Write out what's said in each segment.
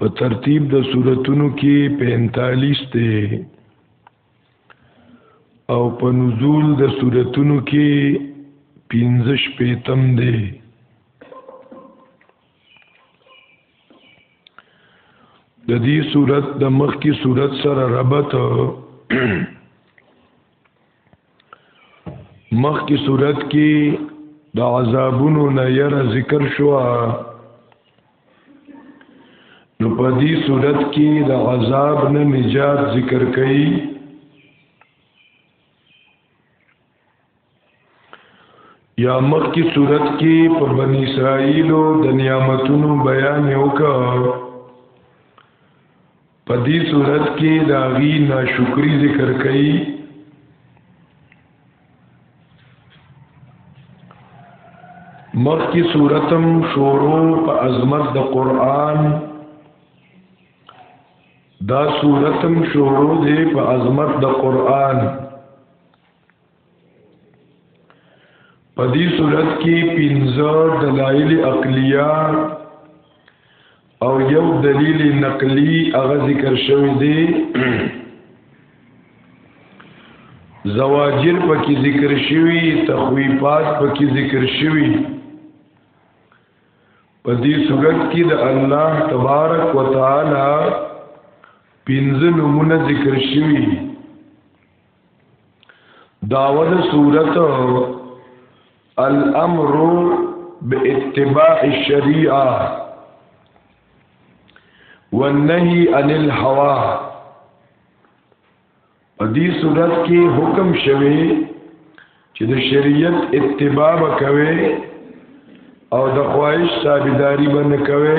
په ترتیب د صورتونو کې 45 ته او په نزول د صورتونو کې 15 پیتم دی د دې صورت د مخ کی صورت سره ربط مخ کی صورت کې د عذابونو نه ير ذکر شو نو په دې صورت کې د عذاب نه نجات ذکر کړي یا مخ کی صورت کې په بنی اسرائیل د نعمتونو بیان وکړ په دې صورت کې دا غي ناشکری ذکر کړي مخکې صورتم شروع په عظمت د قران دا صورتم شروع دی په عظمت د قران په دې صورت کې پنځه دلایل عقلیه او یو دلیل نقلی هغه ذکر شوی دی زواجر پکې ذکر شوی تخویفات پکې ذکر شوی په دې صورت کې د الله تبارک وتعالى پنځه نمونه ذکر شوی داول صورت الامر باتباع الشريعه والنهي عن الهوى په دې صورت کې حکم شوی چې د شریعت اتباع وکوي او د خواهش تابعداري باندې کوي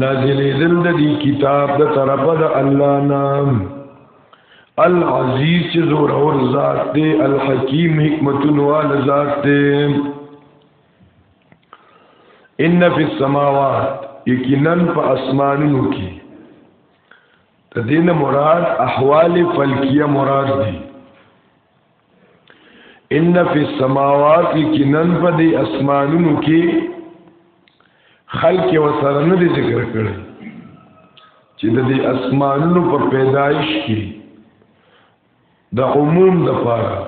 نازلېدل د دې کتاب د طرفه د الله نام العزیز چې زور او ذات دی الحکیم حکمتون وال ذات دی ان فی السماوات یقینا په اسمانونو کې د دین مراد احوال فلکیه مراد دي ان فی السماوات کنن په دې اسمانونو کې خلق او سره نه دي ذکر کړي چې د دې اسمانونو په پیدایش کې د عموم د پاره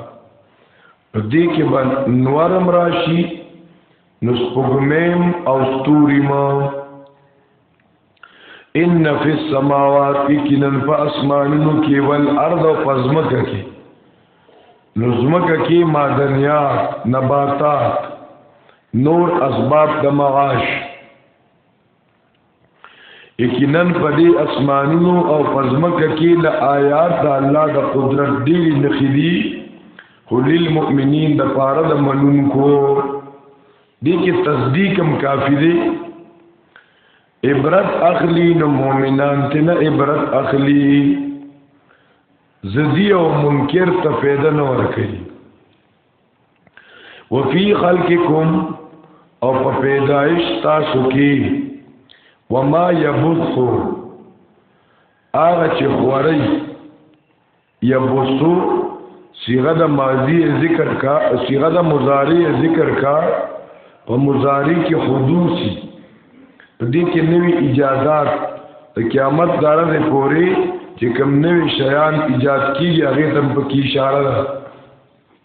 دې کې باندې نورم راشي نو سپوږمیم او ستوري ما ان فی السماوات کینن فاسمانونو کې ول ارض او پزمک کې نظمک کې معدنیات نباتات نور اسباب د معاش یقینا په دې اسمانونو او پزمک کې ل آیات د الله د قدرت ډېری نخې دي خلیل مؤمنین د پاره د منونکو دې کې تصدیق هم کافی دی عبرت اخلی نو مؤمنان تینا عبرت اخلی زدی او منکر ته فایده نه ورکي وفي خلقکم او په پیدایش تاسو کې وما يبث هغه چې خوري یبوسو صيغه د ماضی ذکر کا صيغه د مضارع ذکر کا په مضارع کې حدوثي په دې کې نوې ایجادات د قیامت دارنه پوري چې کوم نوې شیان ایجاد کیږي هغه تم په کې اشاره ده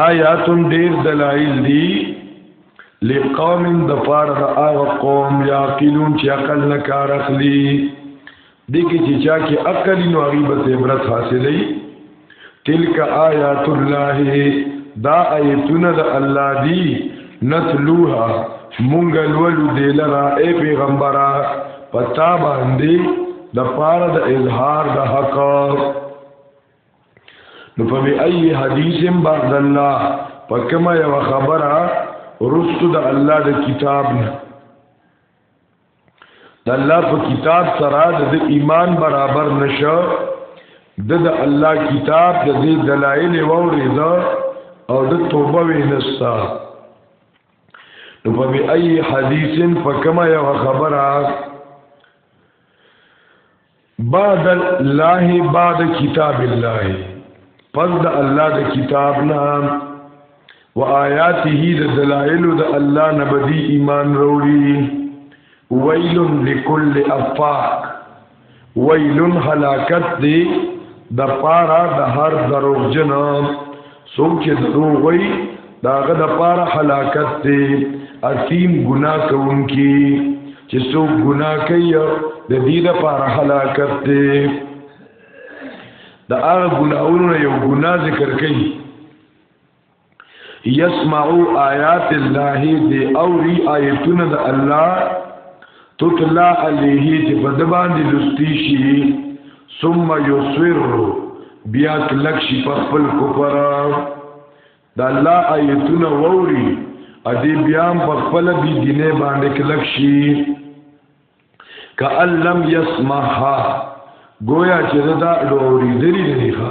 آیاتن ډیر دلائل دی لقوم د پاره د هغه قوم یا قیلون چې عقل نه کار اخلي د کې چې چا کې عقل نو غیبت عبرت حاصلې تلک آیات الله دا آیتونه د الله دی نتلوها مونږ لول دی لرا اے پیغمبره پتا باندې د پاره د اظهار د حق نو په ای حدیث بعد الله په کما یو خبره رسو د الله د کتاب نه د الله په کتاب سره د ایمان برابر نشه د د الله کتاب د دې دلایل وورېدا او د توبه وینستا نو په ای حدیث په کما یو خبره بعد الله بعد کتاب الله پس د الله د کتاب نه و آیاته د دلائل د الله نبدی ایمان وروړي ویل لكل افاق ویل هلاکت دی د پارا د هر دروغجن څوک چې دروغ وایي داغه د پاره هلاکت دی اثیم ګناه کوونکی چې څوک ګناه کوي د دې د پاره هلاکت دی د هغه ګناهونو یو ګناه ذکر کوي یسمعوا آیات الله دی او ری آیتونه د الله تطلع علیه چې په د باندې لستی شي ثم یصر بیا کلک شي په خپل کفر د الله آیتونه ووري ا دې بیا په خپل بی دینه باندې کلک شي کأن لم يسمعها گویا چې دا ډوري دلی نه ښه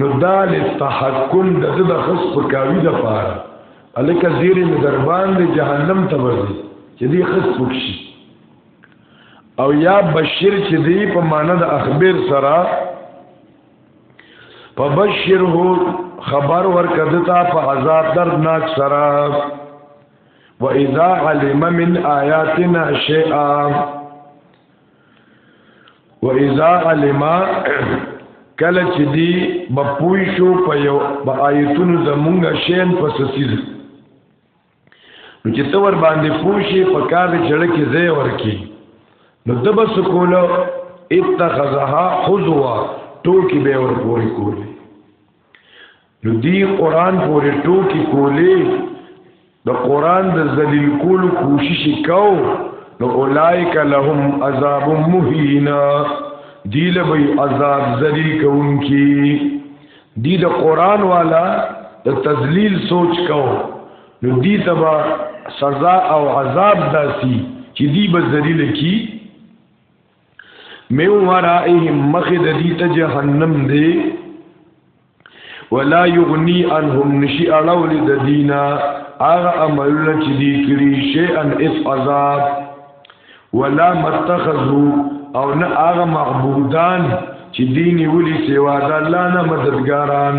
نو دا لتحکم د د خص په کاوی د پاره الکه زیر می در باندې جهنم ته ورځي چې دی خص وکشي او یا بشیر چې دی په معنا د اخبار سره په بشیر هو خبر ورکدتا په عذاب دردناک سره و اذا علم من آیاتنا شیئا و اذا علم کله چې دی بپوي شو په یو په آیتونو زمونږ شین په سسیز نو چې تور باندې پوشي په کار چړ کې زې ورکی نو دبا سکولو اتخذها حزوا ټوکی به ور پوری کولی نو دی قران پورې ټوکی کولې د قران د ذلیل کول کوشش کو نو اولایک لهم عذاب مهینا دی لوی عذاب ذلیل کونکي دی د قران والا د تذلیل سوچ کو نو دی تبا سزا او عذاب داسی چې دی به ذلیل کی من ورائهم مخد دیت جهنم دی ولا یغنی انهم نشی اړول د دینا هغه عملونه چې دی کړی شی ان اس عذاب ولا متخذو او نه هغه معبودان چې دیني ولي سوا د الله نه مددګاران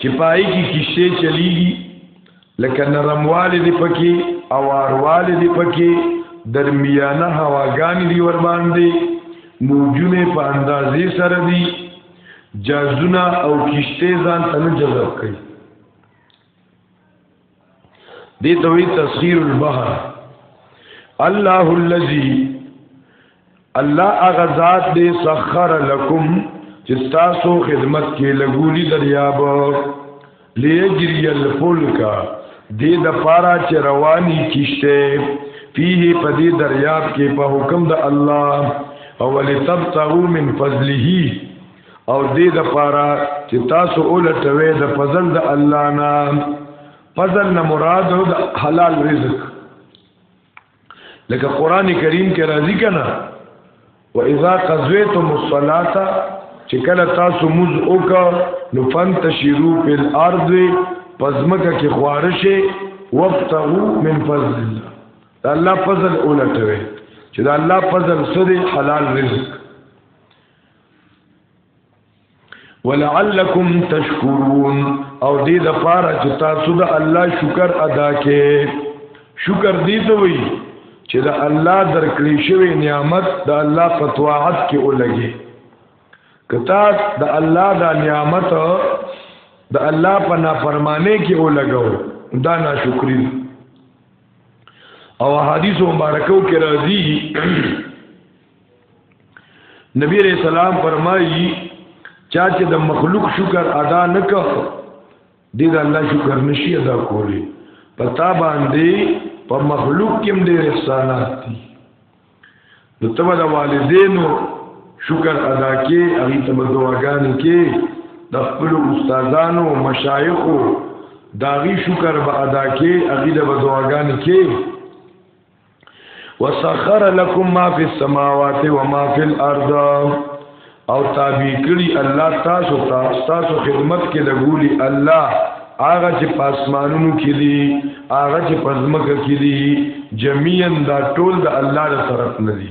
چې پای کې کشته چلیږي لکه نرمواله دی پکې او ارواله دی پکې درمیانه هواګانی دی ور باندې موجونه په اندازې سره دي جازونه او کشته ځان تنه جذب کوي دی دوی تسخیر البحر الله الذي الله هغه ذات دې سخر لكم چې تاسو خدمت کې لګولي دریاب لیجری الفلک دې د پارا چې رواني کیشته فيه په دې دریاب کې په حکم د الله او ولتبتغوا من فضله او دې د پاره چې تاسو اولټوي د فضل د الله نه فضل نه مراد د حلال رزق لکه قران کریم کې راځي کنه واذا قضيتم الصلاه چې کله تاسو موز وکړه نو فنتشرو په الارض پزمکه کې خوارشه وابتغوا من فضل الله الله فضل اولټوي چې د الله فضل سره حلال رزق ولعلکم تشکرون او دې د پاره چې تاسو د الله شکر ادا کړئ شکر دې ته وایي چې د الله درکړې شوی نعمت د الله په طاعت کې ولګي کتا د الله دا نعمت د الله په نافرمانه کې ولګو دا ناشکری او حدیث مبارکو کې راځي نبی رسول الله فرمایي چا چې د مخلوق شکر ادا نکړ دې د الله شکر نشي ادا کولی پتا باندې په مخلوق کې هم ډېر احسانات دي نو تبه د والدینو شکر ادا کې هغه ته دعاګانې کې د خپل استادانو مشایخو داغي شکر به ادا کې هغه د دعاګانې کې وسخر لكم ما في السماوات وما في الارض او تابع کړي الله تاسو ته تاسو خدمت کې لګولي الله هغه چې پاسمانونو کې دي هغه چې پزمکه کې دي جميعا دا ټول د الله سره نه دي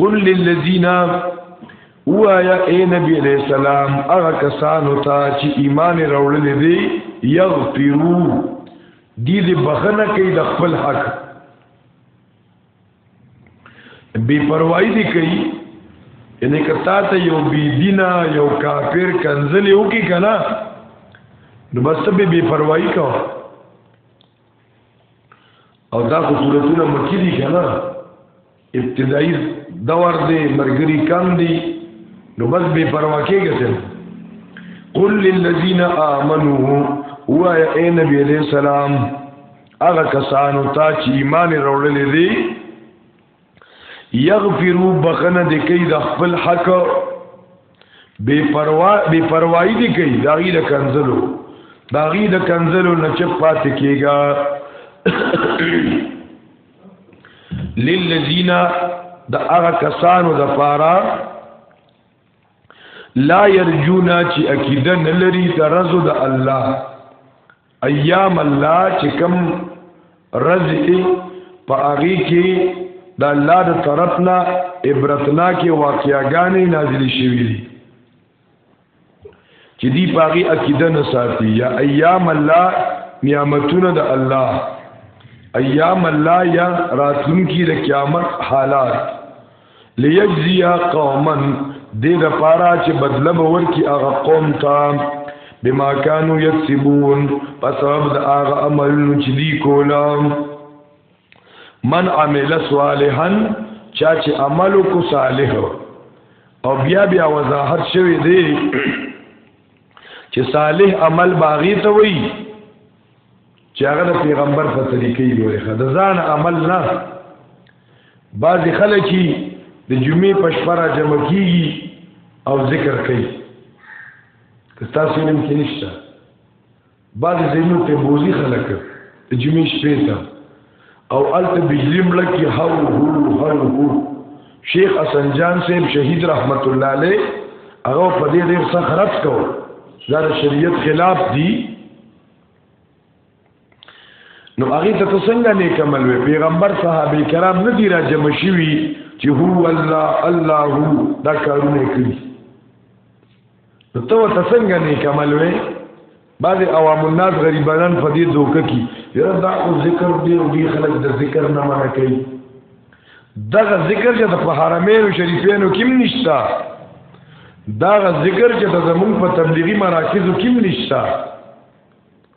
قل للذین وایا اے نبی علیہ السلام هغه کسانو ته چې ایمان راوړل دي یغفرو دي دې بخنه کوي د خپل حق بے پروايي دي کوي ان کتا ته یو بی دینا یو کافر کنزل یو کی کنا نو بس به بے پروايي کوي او دا خو صورتونه مکی دي کنه ابتدایي دور دی مرګري کم دي نو بس بے پروا کېږي قل للذین آمنو هو اے نبی علیہ السلام هغه کسانو ته چې ایمان وروړلې دي یغفرو بخنه دی کوي د خپل حق بے پروا بے پروايي دی کوي دا غي د کنزلو دا غي د کنزلو نه چپ پات کیږي للذین د هغه کسانو د پاره لا يرجونا چې عقیده نه لري د رزو د الله ایام الله چې کم رزق په هغه کې د الله د طرفنا عبرتنا کې واقعاګانې نازلې شوې دي چې دی پاغي عقیده نه ساتي یا ایام الله نعمتونه د الله ایام الله یا راتلونکي د قیامت حالات لیجزیا قوما دې د پاره چې بدله به ورکي هغه قوم ته بما كانوا يكسبون په سبب د هغه عملونو چې دی کولا من عمل صالحا چا چې عمل کو صالح او بیا بیا وضاحت شوی دی چې صالح عمل باغی ته وای چې هغه د پیغمبر په طریقې دی ورخه د ځان عمل نه بعض خلک چې د جمعې په شپه را جمع کیږي او ذکر کوي که تاسو نن کې نشته بعض زینو ته بوزي خلک د جمعې شپې ته او الته بجلی ملکی هو هو هو هو شیخ حسن جان صاحب شهید رحمت الله علیه هغه په دې ډیر سخت رد کو دا شریعت خلاف دی نو هغه ته څنګه نیک عمل وی پیغمبر صحابه کرام نه دی را جمع شوی چې هو الله الله دا کارونه کوي نو ته ته څنګه نیک عمل وی بعض عوام الناس غریبانان په دې دوکه کی یره دا او ذکر دی او دی خلک د ذکر نه منع کوي دغه ذکر چې په حرمینو شریفینو کې نشتا دغه ذکر چې د زمون په تبلیغي مراکزو کې نشتا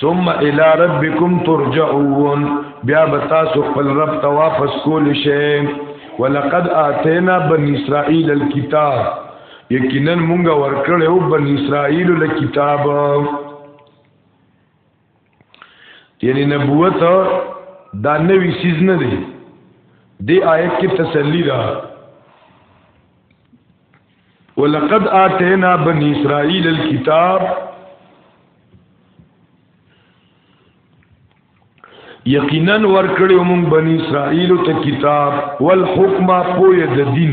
ثم الى ربكم ترجعون بیا بتاسو خپل رب ته واپس کول شي ولقد اتینا بنی اسرائیل الكتاب یقینا مونږه ورکړو بنی اسرائیل له کتاب یعنی نبوت دا نوی سیز نه دی دی آیت کې تسلی ده ولقد آتینا بنی اسرائیل الكتاب یقینا ورکړی موږ بنی اسرائیل ته کتاب والحکمه پوی د دین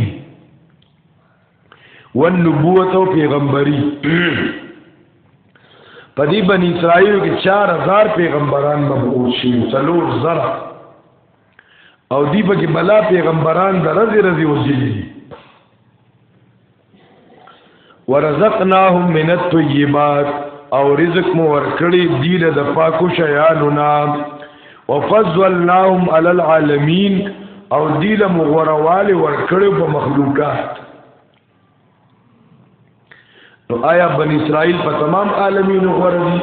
والنبوت او پیغمبري پدی بنی اسرائیل کې 4000 پیغمبران مبعوث شي څلور زره او دی په کې بلا پیغمبران درځي رځي وځي ورزقناهم من الطيبات او رزق مو ورکړي دی له د پاکو شیانو نا وفضلناهم على العالمين او دی له مغورواله ورکړي په مخلوقات نو آیا بن اسرائیل په تمام عالمینو غوړه دي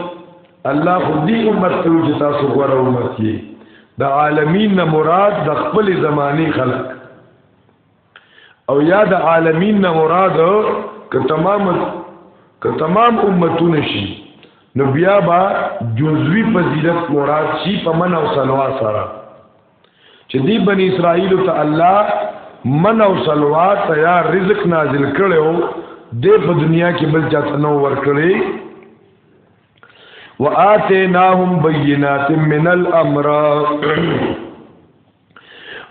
الله خو دې امت ته چې تاسو غوړه امت یې د عالمین نه مراد د خپل زماني خلق او یا د عالمین نه مراد که تمام که تمام امتونه شي نو بیا با جزوی فضیلت مراد شي په من او سلوا سره چې دی بنی اسرائیل ته الله من او سلوا تیار رزق نازل کړو د په دنیا کې بل چاته نو ور کړی وآتیناهم بینات من الامر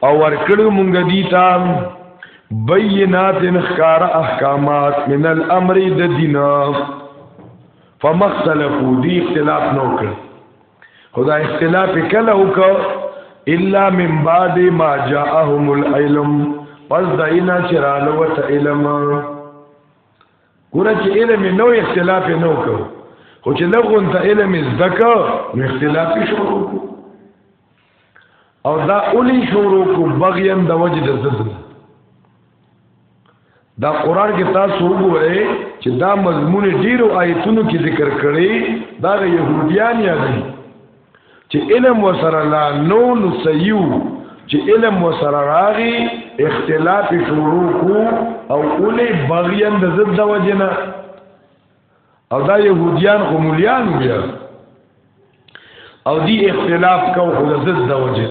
او ور کړو مونږ دی ته بینات انخکار احکامات من الامر د دینه فمختلفو دی اختلاف نو کړ خدا اختلاف کله وکړ الا من بعد ما جاءهم العلم پس داینا چرالو وت علم ګوره چې علم نو اختلاف نه وکړو خو چې لغون ته علم زده کړو نو اختلاف شروع وکړو او دا اولی شروع کو بغیم د وجه د زدن دا قران کې تاسو وګورئ چې دا مضمون ډیرو آیتونو کې ذکر کړي دا د يهوديان یادي چې علم وسره لا نو نسيو چې علم وسره راغي اختلاف شروع کو او اولی بغیم د زد د وجنه او دا يهوديان خو مليان بیا او دی اختلاف کو خو د ضد د وجه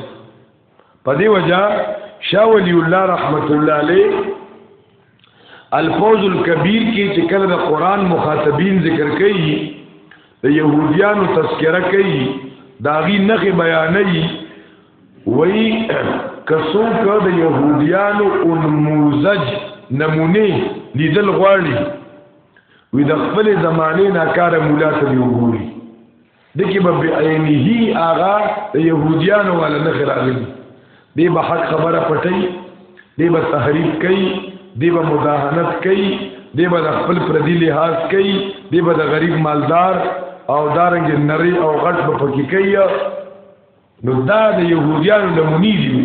په دی وجه شاه ولی الله رحمت الله علیه الفوز الكبير کې چې کله د قران مخاطبین ذکر کوي د يهوديانو تذکرہ کوي داغي نخ بیانوي وای کسو که د يهوديانو انموزج نمونه لیدل غواړي وی د خپل زمانه نه کار مولا ته دی وګوري دکې به بعینه آغا د يهوديانو ولا نه راغلي دی به حق خبره پټي دی به تحریف کوي دی به مداهنت کوي دی به خپل پردي لحاظ کوي دی به د غریب مالدار او دارنګ نری او غټ په پکی کوي نو دا د يهوديانو لمونی دی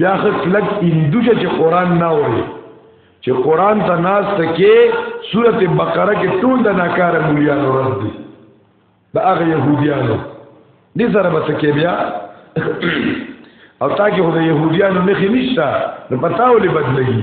بیا خو کلک اندوجه چې قران نه اوري چې قران ته ناس تکي سورته بقره کې ټول د ناکاره مليانو رد دي دا هغه يهوديانو دې سره به تکي بیا او تا کې خو د يهوديانو مخې نشته نو پتاولې بدلږي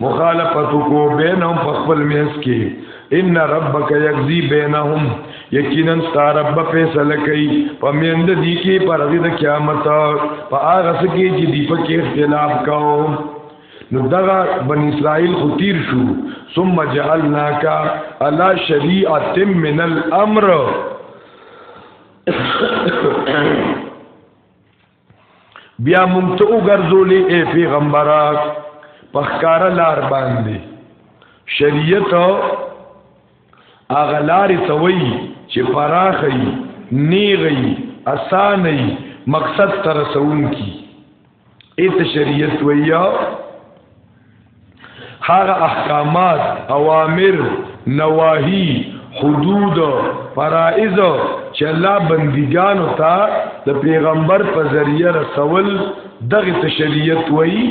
مخالفت کو بینهم فخبل میس کی ان ربک یقضی بینهم یقینا ستارب فیصله کوي پمیند دی کی پر د قیامت په هغه سکی چې دی په کې اختلاف کاو نو دغه بن اسرائیل خو تیر شو ثم جعلناک علی شریعه من الامر بیا مونږ ته وګرځولې اے پیغمبره په ښکار لار باندې شریعت هغه لارې ته وایي چې پراخي نیغي اساني مقصد تر رسون کی ایت شریعت ویا هغه احکامات اوامر نواهی حدود فرائض چې الله بندګانو ته د پیغمبر په ذریعہ رسول دغه تشریعت وای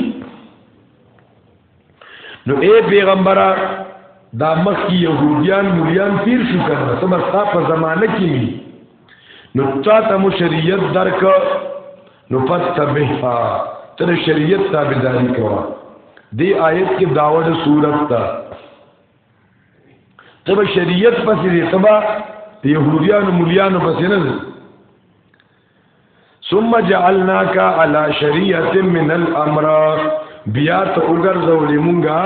نو اے پیغمبره دا مخی یهودیان مولیان تیر شو کنه سمستا په زمانه کې نو تا ته مو شریعت درک نو فتبه تر شریعت تابعداري کوه دی آیت کې داوود صورت تا تب شریعت پسې دی تبا يهوديانو مليانو پسې نه ثم جعلناك على شريعه من الامر بیا ته وګرځولې مونږه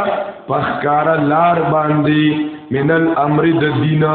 په ښکارا لار باندې من الامر د دینه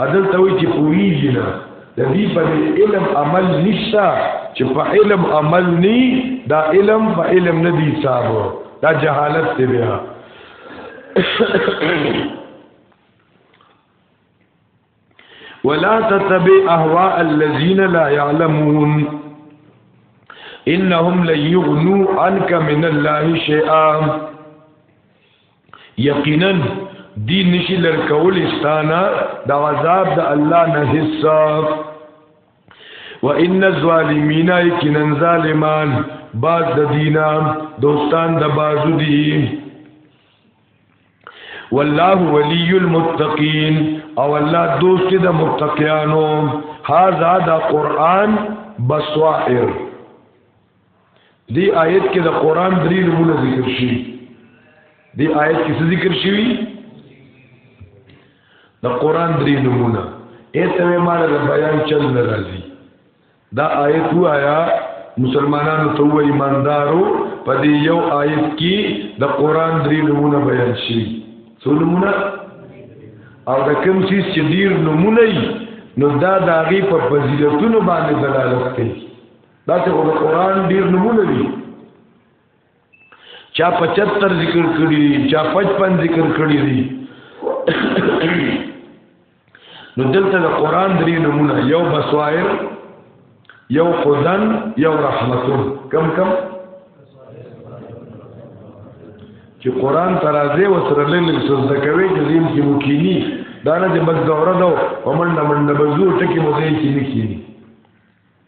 عدل ته وی چې پوهیږي نه د دې په علم عمل نشتا چې په علم عمل ني دا علم په علم نه دی صاحب دا جهالت دی بیا ولا تتبع اهواء الذين لا يعلمون انهم لن يغنوا عنك من الله شيئا یقینا دی نشی لرکول استانا دا عذاب دا الله نه حساب و ان الظالمین یقینا ظالمان باز د دینا دوستان د بازو دی والله ولی المتقین او الله دوست د متقیانو هاذا دا قران بصائر دی آیت کې د قران درې نمونه ذکر شي دی آیت کې څه ذکر شي د قران درې نمونه اته مال د بیان چل ناراضي دا آیت وایا مسلمانانو ته وای ایماندارو په دې یو آیت کې د قران درې نمونه بیان شي څو نمونه او د کوم څه چې ډیر نمونه نو دا د هغه په فضیلتونو باندې دلالت کوي دا چې د قران ډیر نمونه دي چا 75 ذکر کړی دي چا 55 ذکر کړی دي نو دلته د قران درې نمونه یو بصائر یو خدن یو رحمتون کم کم چې قران ترازه وسره لنګ سوز کوي چې زم کې مکینی دا نه چې بس دوره دو ومن من نبذو ټکی مو دې کې نکینی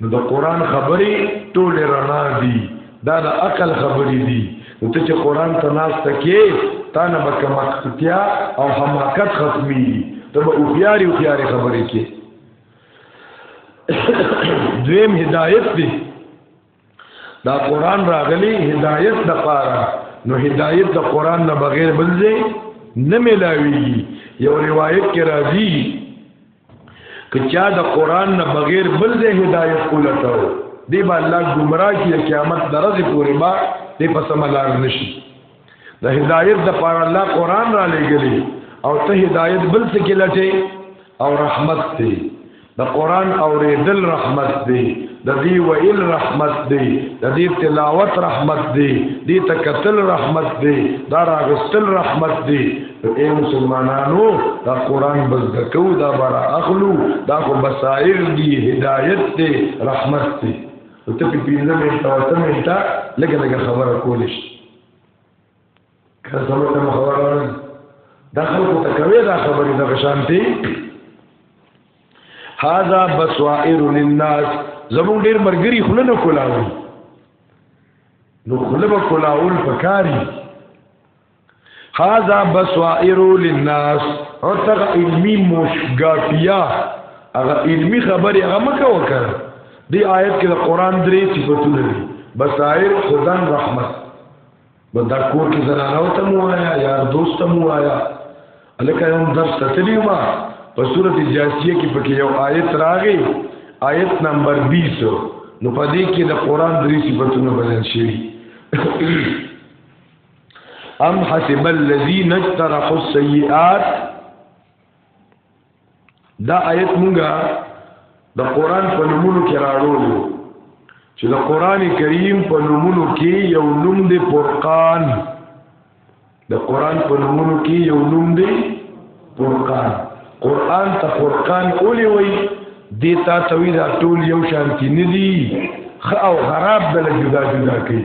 نو د قران خبرې ټول رڼا دي دا د عقل خبرې دي نو ته چې قران ته ناس تکې تا نه به کمکتیا او حماقت ختمي ته به اوخياري اوخياري خبرې کې دویم هدایت دی دا قران راغلی هدایت د پاره نو هدایت د قران نه بغیر بل ځای نه ملاوي یو روایت کې راځي کچا د قران نه بغیر بل د هدایت ولټو دی با الله گمراه کی قیامت درځ پورې با دی په سملار نشي د هدایت د پار الله قران را لګلی او ته هدایت بل څه کې لټې او رحمت دی د قران اوریدل رحمت دی د دې ویل رحمت دی د دې تلاوت رحمت دی دې تکتل رحمت دی دا راغستل رحمت دی اے مسلمانانو دا قران بس دکو دا برا اخلو دا خو بصائر دی هدایت ته رحمت ته ته په پینځه منټه او ته منټه لګه لګه خبره کولې شي که سمه ته خبره نه دا خلکو ته کوي دا خبره د شانتي هاذا بصائر للناس زمون ډیر مرګري خله نه کولاوي نو خله به کولاول پکاري هاذا بصائر للناس او تغ علمی مشغافیا هغه علمی خبره هغه مکه وکړه دی آیت کې د قران درې صفاتونه دي بصائر خدان رحمت بدا کور کې زنانو ته مو آیا یار دوست مو آیا الکه هم درس تتلی ما په صورت جاسیه کې پکې یو آیت راغی آیت نمبر 20 نو پدې کې د قران درې صفاتونه بیان شوي ام حسب الذين اجترحوا السيئات دا آیت مونږه د قران په نومونو کې راړولو چې د قران کریم په نومونو کې یو نوم دی فرقان د قران په نومونو کې یو نوم دی فرقان قران ته فرقان اولی وای دی تا توی دا ټول یو شانتی ندی خ او خراب بل جدا جدا کوي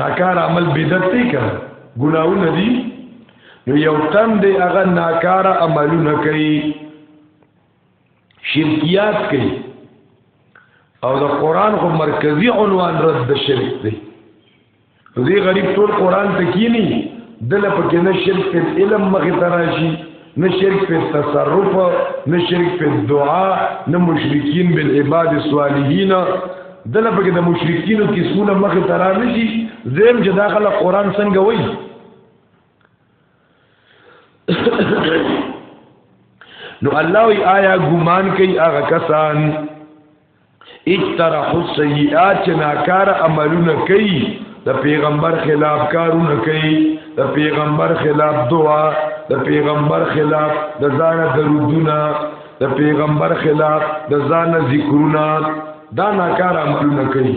ناکار عمل بدعت دی که ګناونه دي نو یو تن دی هغه ناکار عملونه کوي شرکیات کوي او د قران خو مرکزی عنوان رد د شرک دی زی غریب ټول قران ته کینی دله پکې نه شرک علم مخې تراشي نه شرک په تصرف نه شرک په دعا نه مشرکین بالعباد الصالحین دله په کې د مشرکینو قسمونه مخه ترا نشي زم چې داخله قران څنګه وایي نو الله ای آیا ګمان کوي هغه کسان اجترح السیئات چې ناکار عملونه کوي د پیغمبر خلاف کارونه کوي د پیغمبر خلاف دعا د پیغمبر خلاف د ځان درودونه د پیغمبر خلاف د ځان ذکرونه دا ناکار عملونه کوي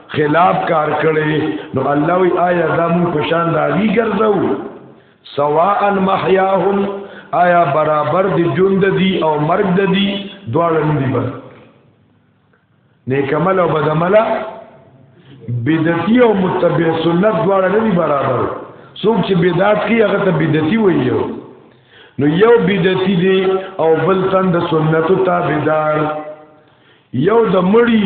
خلاف کار کړي نو الله وی آیا دا مون په شان داوی ګرځو سواء محیاهم آیا برابر دی ژوند دی او مرګ دی دواړه نه دی بس نیک عمل او بد عمل بدعتي او متبع سنت دواړه نه دی برابر څوک چې بدعت کوي هغه ته بدعتي وایي نو یو بدعتي دی او بل تن د سنتو تابعدار یو د مړی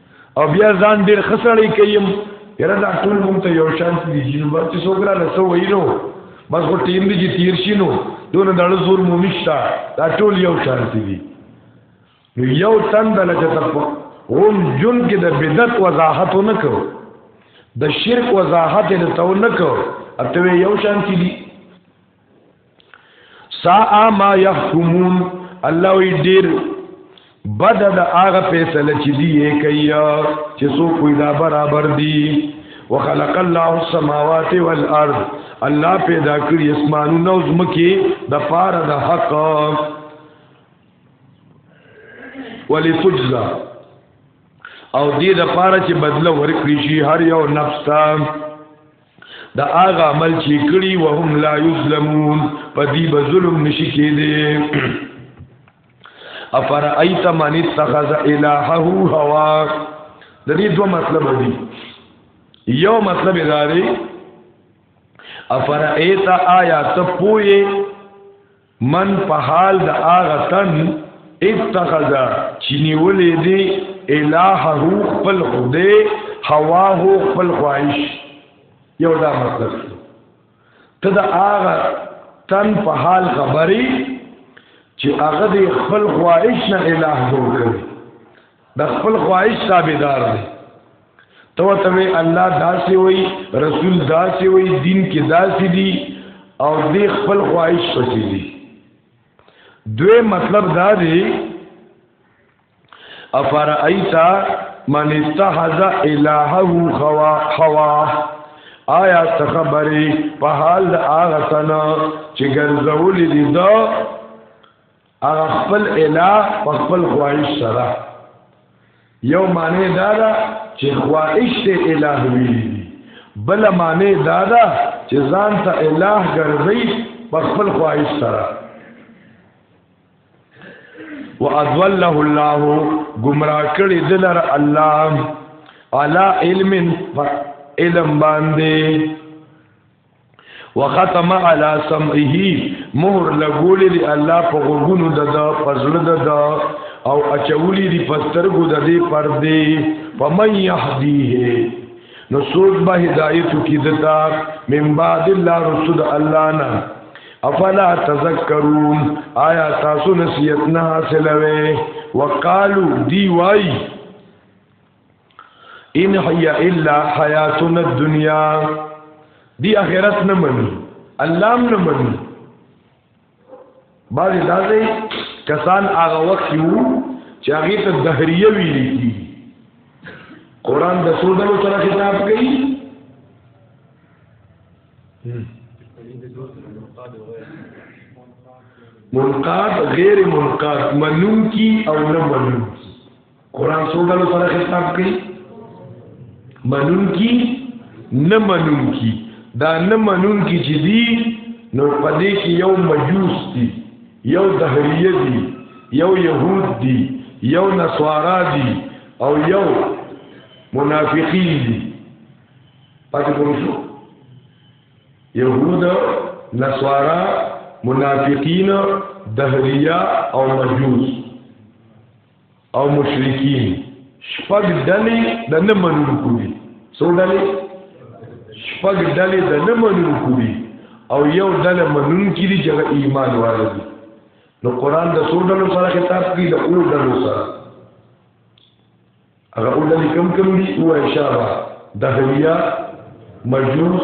او بیا ځان ډیر خسړی کیم یره دا ټول مونږ ته یو شان دي چې نو چې سوګرا له سو وینو بس په ټیم دي چې تیر شینو دون دړ زور مو نشتا دا ټول یو شان دي نو یو تن د لکه تاسو غون جون کې د بدعت وضاحت نه کو د شرک وضاحت نه تو نه کو اته یو شان دي سا ما يحكمون الله وی ډیر بد د هغه فیصله چې دی یې کوي چې څوک وي دا برابر دي وخلق الله السماوات والارض الله پیدا کړی اسمانونه او زمکه د فار د حق ولتجزا او دې د فار چې بدله ورکړي شي هر یو نفس ته دا هغه عمل چې کړي وهم لا یظلمون په دې به ظلم نشي کېدی افر ایت من اتخذ الهه هوا د دې دوه مطلب دي یو مطلب دا دی افر ایت آیا ته پوهه من په حال د هغه تن اتخذ چنیولې دی الہه خپل خدای هواه خپل خواهش یو دا مطلب ته دا هغه تن په حال خبري چې هغه د خپل خواهش نه الہ جوړ کړي د خپل خواهش تابعدار دی تو ته الله داسې وای رسول داسې وای دین کې داسې دی او دې خپل خواهش پسې دی دوی مطلب دا دی افرایتا من استحز الهه خوا خوا آیا ته خبرې په حال د هغه سنه چې ګرځولې دي دا هغه خپل الہ په خپل خواهش سره یو معنی دا ده چې خواهش ته الہ وی بل معنی دا ده چې ځان ته الہ ګرځي په خپل خواهش سره واضله الله گمراه کړي دلر الله علا علم علم باندې وختم على سمعه مهر لګولې دی الله په غوګونو د د فضل د د او اچولې دی پسترګو د دې پر دې فمن يهديه نو سوچ به هدایت کی دتا من بعد الله رسول الله نه افلا تذکرون آیا تاسو نصیحت نه حاصلوي وقالو دی وای ان حي الا حياتنا الدنيا دی اخرت نه مني الله نه مني بعض دازې کسان هغه وخت یو چې هغه ته دهریه ویل کی قران د سودلو سره خطاب کوي منقاد غیر منقاد منون کی او نه منون قران څو ډلو سره خطاب کوي منون کی نه منون کی دا نه منون کی چې دی نو پدې کې یو مجوس دی یو دهریه دی یو يهود دی یو نصارا دی او یو منافقین دی پاتې کوم شو يهود نصارا منافقین دهریه او مجوس او مشرکین شپږ ډلې د نه منونکو دي څو ډلې شپږ ډلې د نه منونکو دي او یو ډله منونکي دي چې ایمان والي دي نو قران د څو ډلو سره خطاب کوي د اول ډلو سره هغه اول ډلې کم کم دي او اشاره دهریه مجوس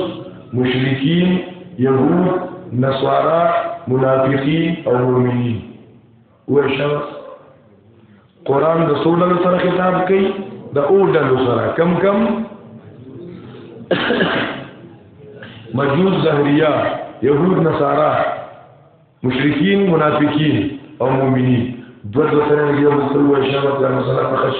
مشرکین یهود نصارا منافقین او مؤمنین وشو قران د سولل سره خطاب کوي د اودل سره کم کم مجوس زهریا یهود نصارا مشرکین منافقین او مؤمنین دوه دوه سره یو مسلمان شامت له مسلمان خش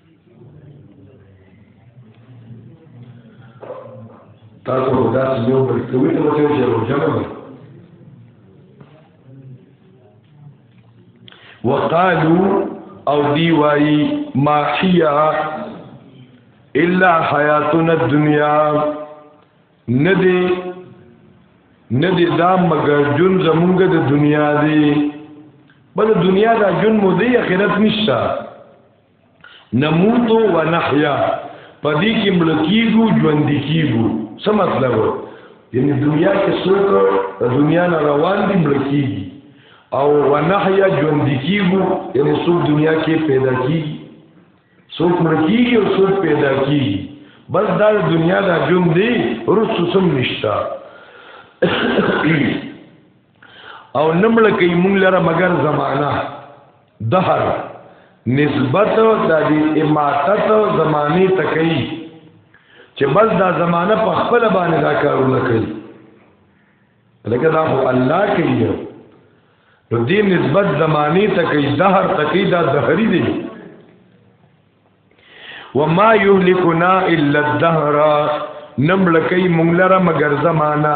تاسو خو داسې یو بل کوي ته وتو چې روژه مو وقالو او دی وای ما حیا الا حیاتنا الدنیا ندی ندی دا مگر جون زمونږ د دنیا دی بل دنیا دا جون مو دی اخرت نشته نموت و نحیا پدې کې ملکیګو ژوند کیګو څه مطلب یعنی دنیا کې څوک د دنیا نه روان دي ملکیږي او ونحیا ژوند کیګو یعنی څوک دنیا کې پیدا کیږي څوک ملکیږي او څوک پیدا کیږي بس دا دنیا دا ژوند دی ورسره سم نشتا او نمړ کوي مونږ لره مگر زمانہ دهر نسبت د دې اماتت زمانه ته کوي چې بس دا زمانہ په خپل باندې دا کارونه کوي لکه دا خو الله کوي نو دې نسبت زمانه ته کوي دهر ته کوي دا دهري دی وما يهلكنا الا الدهر نمړ کوي مونږ لره مگر زمانہ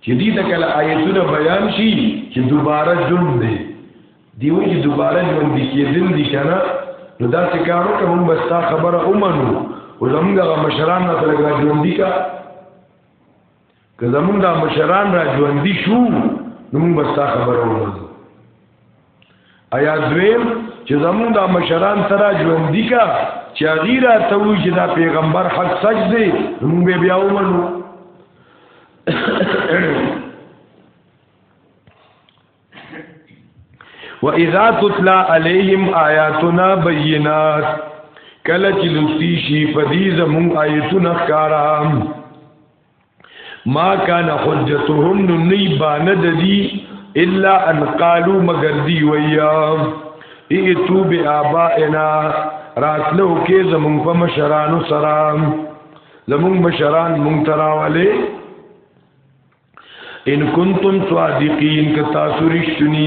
چې دې ته کله آیتونه بیان شي چې دوباره جون دی دیو چې دوباره جون دي کېدل دي کنه نو دا څه کار وکړه موږ بس تا خبره اومنو او زمونږ هغه مشران نه تلګ را جون دي کا که زمونږ دا مشران را جون دي شو نو موږ بس تا خبره اومنو ایا دویم چې زمونږ د مشران سره ژوند دي کا چې غیره ته وی چې دا پیغمبر حق سچ دی موږ به بیا ومنو واذا تتلى عليهم آیاتنا بینات کله چې لسی شي په دې زمون آیتونه ښکارام ما کان حجتهم نو نی بانه د دی الا ان قالو مگر دی ویا ایتو بی آبائنا راتلو کې زمون په مشرانو سره زمون مشران مونږ تراواله ان کنتم صادقین که تاسو رښتونی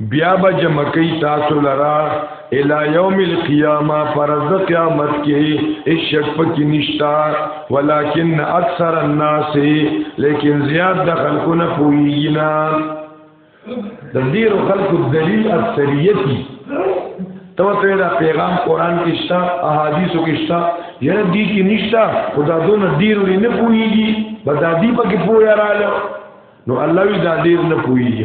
بیا به جمع کوي تاسو لرا الی یوم القیامه فرض قیامت کې شک پکې نشتا ولکن اکثر الناس لیکن زیاد د خلکو نه پوهیږي نه د ډیرو خلکو دلیل اکثریتی تو ته دا پیغام قران کې شتا احادیثو کې شتا یره دی کې نشتا خدا دون ډیر نه پوهیږي بدادی پکې پوهه رااله نو الله وی دا ډیر نه پوهیږي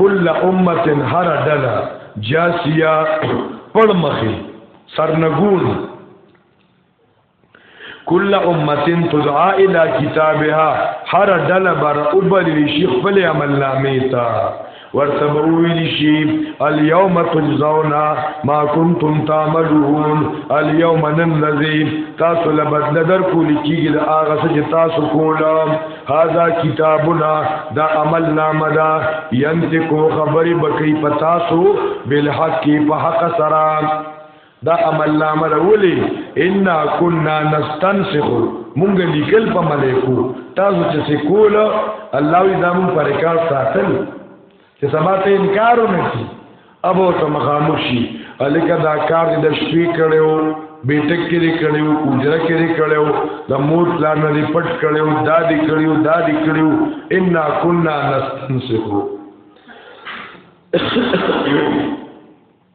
کل امت هر ډله جاسیا پړ مخې سرنګون کل امت تدعا الى کتابها هر ډله بر اوبل شي خپل عمل نامې تا ورته ویل شي اليوم تجزون ما كنتم تعملون اليوم نن الذي تاسو لبدل در کول کیږي د هغه څه چې تاسو کوله هاذا کتابنا دا عمل نامه دا ينتقو خبري بکی پتاسو بالحق په حق سرا دا عمل نامه ورولی ان كنا نستنسخ مونږ لیکل په ملائکو تاسو چې کول الله وی زمون پر کار ساتل چې سبا ته انکار ونکړي ابو ته مخاموشي الکه دا کار د شپې کړو بیٹک کې لري کړو کوجره کې لري کړو د مور پلان لري پټ کړو دا دې کړو دا دې کړو ان كنا نستنسخو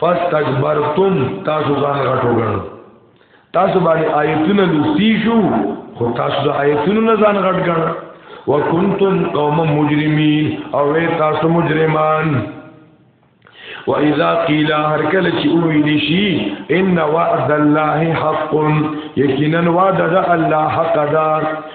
فاستكبرتم تاسو ځان غټو غړو تاسو باندې آیتونه لوسی شو خو تاسو د آیتونو نه ځان غټ غړ وکنتم قوم مجرمین او تاسو مجرمان و اذا قیل هر کله چې وی دي شي ان وعد الله حق یقینا وعد الله حق ده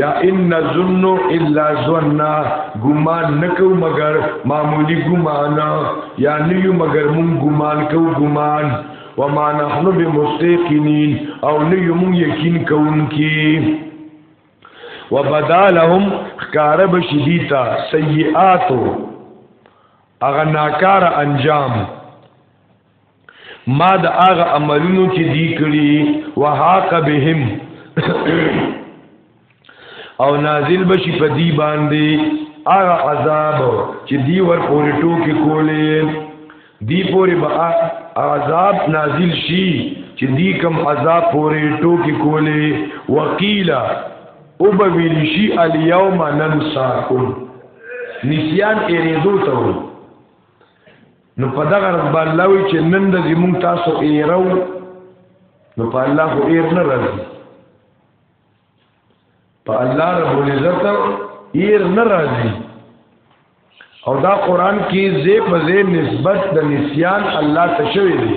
یا ان نظن الا ظننا ګمان نکو مگر معمولی ګمان یا نیو مگر مون ګمان کو ګمان وما نحن بمستيقنين او نیو مون یقین کوونکی وبدالهم خکار بشدیتا سیئاتو اغا ناکار انجام ما د هغه عملونو چې دی کړی وهاق بهم او نازل بشي په دی باندې هغه عذاب چې دی ور پورې ټوکی کولې دی پورې به عذاب نازل شي چې دی کم عذاب پورې ټوکی کولې وقیلا او به ویل شي الیوم ننساکم نسیان اریدو ته نو په دغه رب الله وی چې نن د زمون تاسو ایرو نو په الله خو ایر نه راځي په الله رب العزت ایر نه راځي او دا قران کې زی په زی نسبت د نسیان الله ته شوی دی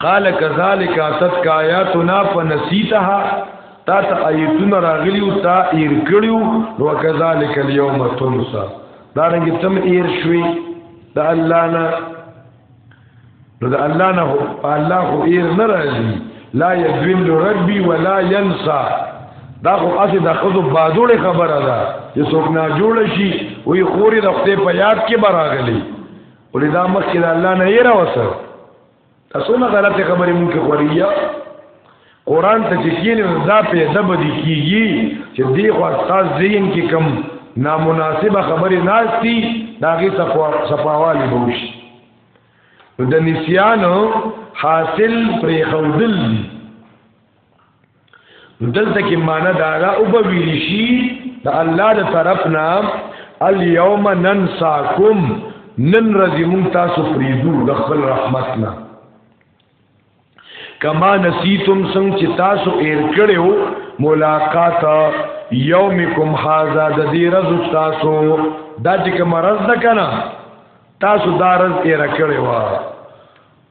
قال كذلك اتتك آياتنا فنسيتها تا ته آیتونه راغلی او تا ایر کړیو نو کذالک اليوم تنسا دا رنګ تم ایر شوی د الله نه نو د الله نه الله خو ایر نه راځي لا يذل ربي ولا ينسى دا خو اسی د خود بادوړې خبره ده چې څوک نه جوړ شي وي خوري د خپل په یاد کې براغلی ولې دا مخ کې د الله نه یې راوسه تاسو نه غلطه خبرې مونږ کې خوریا قران ته چې کینې دا په ادب دي کیږي چې دی خو استاد ذهن کې کم نامناسبه خبرې ناشتي داغه صفاوالی بوش د نسیانو حاصل پرې خودل دي دلته کې معنی دا را او به ویل شي د الله د طرف نه اليوم ننساکم نن رضی مون تاسو فریدو د خپل رحمت نه کما نسیتم څنګه چې تاسو ایر کړو ملاقات یومکم هاذا د دې رز تاسو دا چې کوم رز ده کنه تاسو دا رز ایر کړو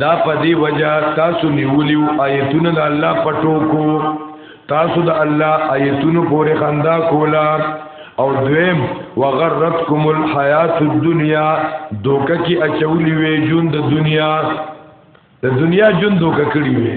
دا په دی وجہ تاسو نیولیو آیتونه د الله پټو کو تاسو د الله آیتونو پورې خندا کولا او دویم وغرتکم الحیات الدنیا دوکه کی اچولی وی جون د دنیا د دنیا جون دوکه کړی وی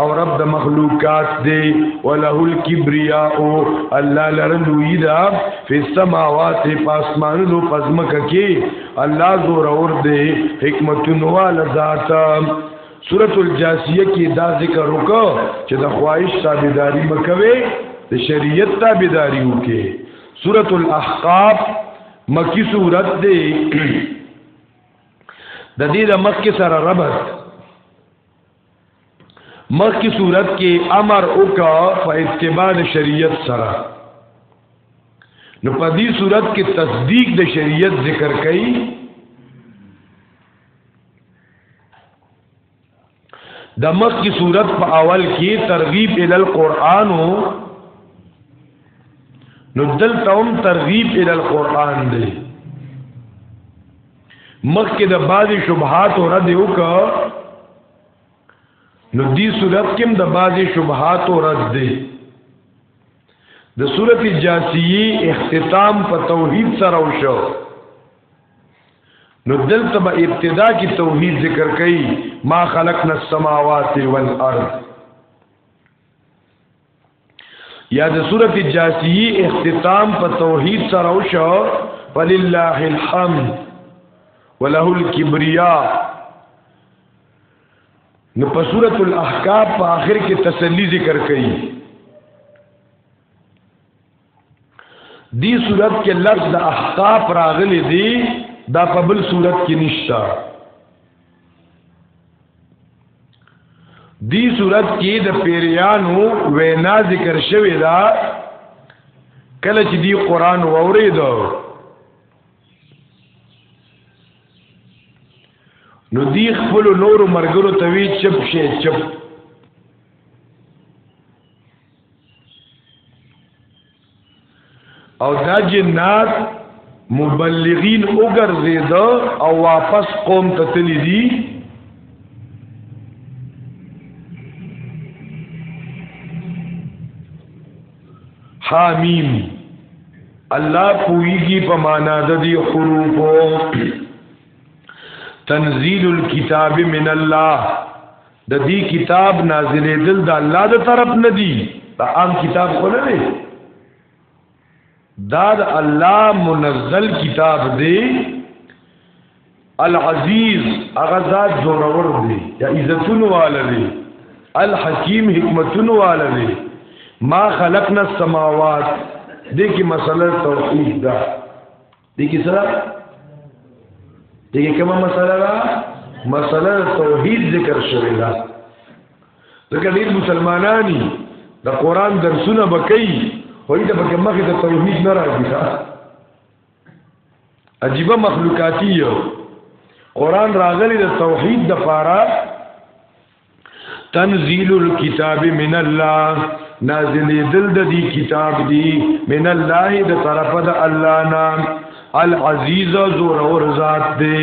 او رب د مخلوقات دی وله الکبریا او الله لرلوی دا فی السماوات پاسمانونو پزمک کی الله زور اور دی حکمتون وال ذات سورۃ الجاسیه کی دا ذکر وکړه چې د خواهش تابعداري مکوي د شریعت تابعداري وکړي سورۃ الاحقاف مکی سورۃ دی د دې د مخ کې سره ربط مخ کی صورت کې امر وکا په اتباع شریعت سره نو په دې صورت کې تصدیق د شریعت ذکر کړي د مخ کی صورت په اول کې ترغیب ال القرآن نو دلته هم ترغیب ال القرآن دی مخکې د بعضی شبهات او رد وکړه نو دې صورت کې د بعضی شبهات او رد دی د صورت جاسیه اختتام په توحید سره وشو نو دلته به ابتدا کې توحید ذکر کړي ما خلقنا السماوات والارض یا د سورت جاسیی اختتام په توحید سره وشو ولله الحمد وله الكبرياء نو په سورۃ الاحقاف په آخر کې تسلی ذکر کړي دی صورت کې لفظ د احقاف راغلی دی دا په بل صورت کې نشته دی صورت کې د پیریانو وینا ذکر شوی دا کله چې دی قران وورید نو دی خپل نور مرګرو ته وی چپ شي چپ او دا جنات مبلغین وګرځید او واپس قوم ته تللی دي حامیم الله پویږي په معنا د دې حروفو تنزيل الكتاب من الله د دې کتاب نازلې دل د الله د طرف نه دی دا عام کتاب خو نه دی دا د الله منزل کتاب دی العزیز هغه ذات زورور دی یا عزتون والا دی الحکیم حکمتون والا دی ما خلقنا السماوات دې کې مسله توحید ده دي کې سره دغه کومه مسله ده مسله توحید ذکر شوی ده ځکه ډیر مسلمانانی د قران درسونه بکئی خو دې په کومه کې د توحید نه راځي ښا عجیب مخلوقاتی یو قران راغلی د توحید د فارغ تنزيل الكتاب من الله نازل دل د دې کتاب دی من الله د طرف د الله نه العزیز زور اور ذات دی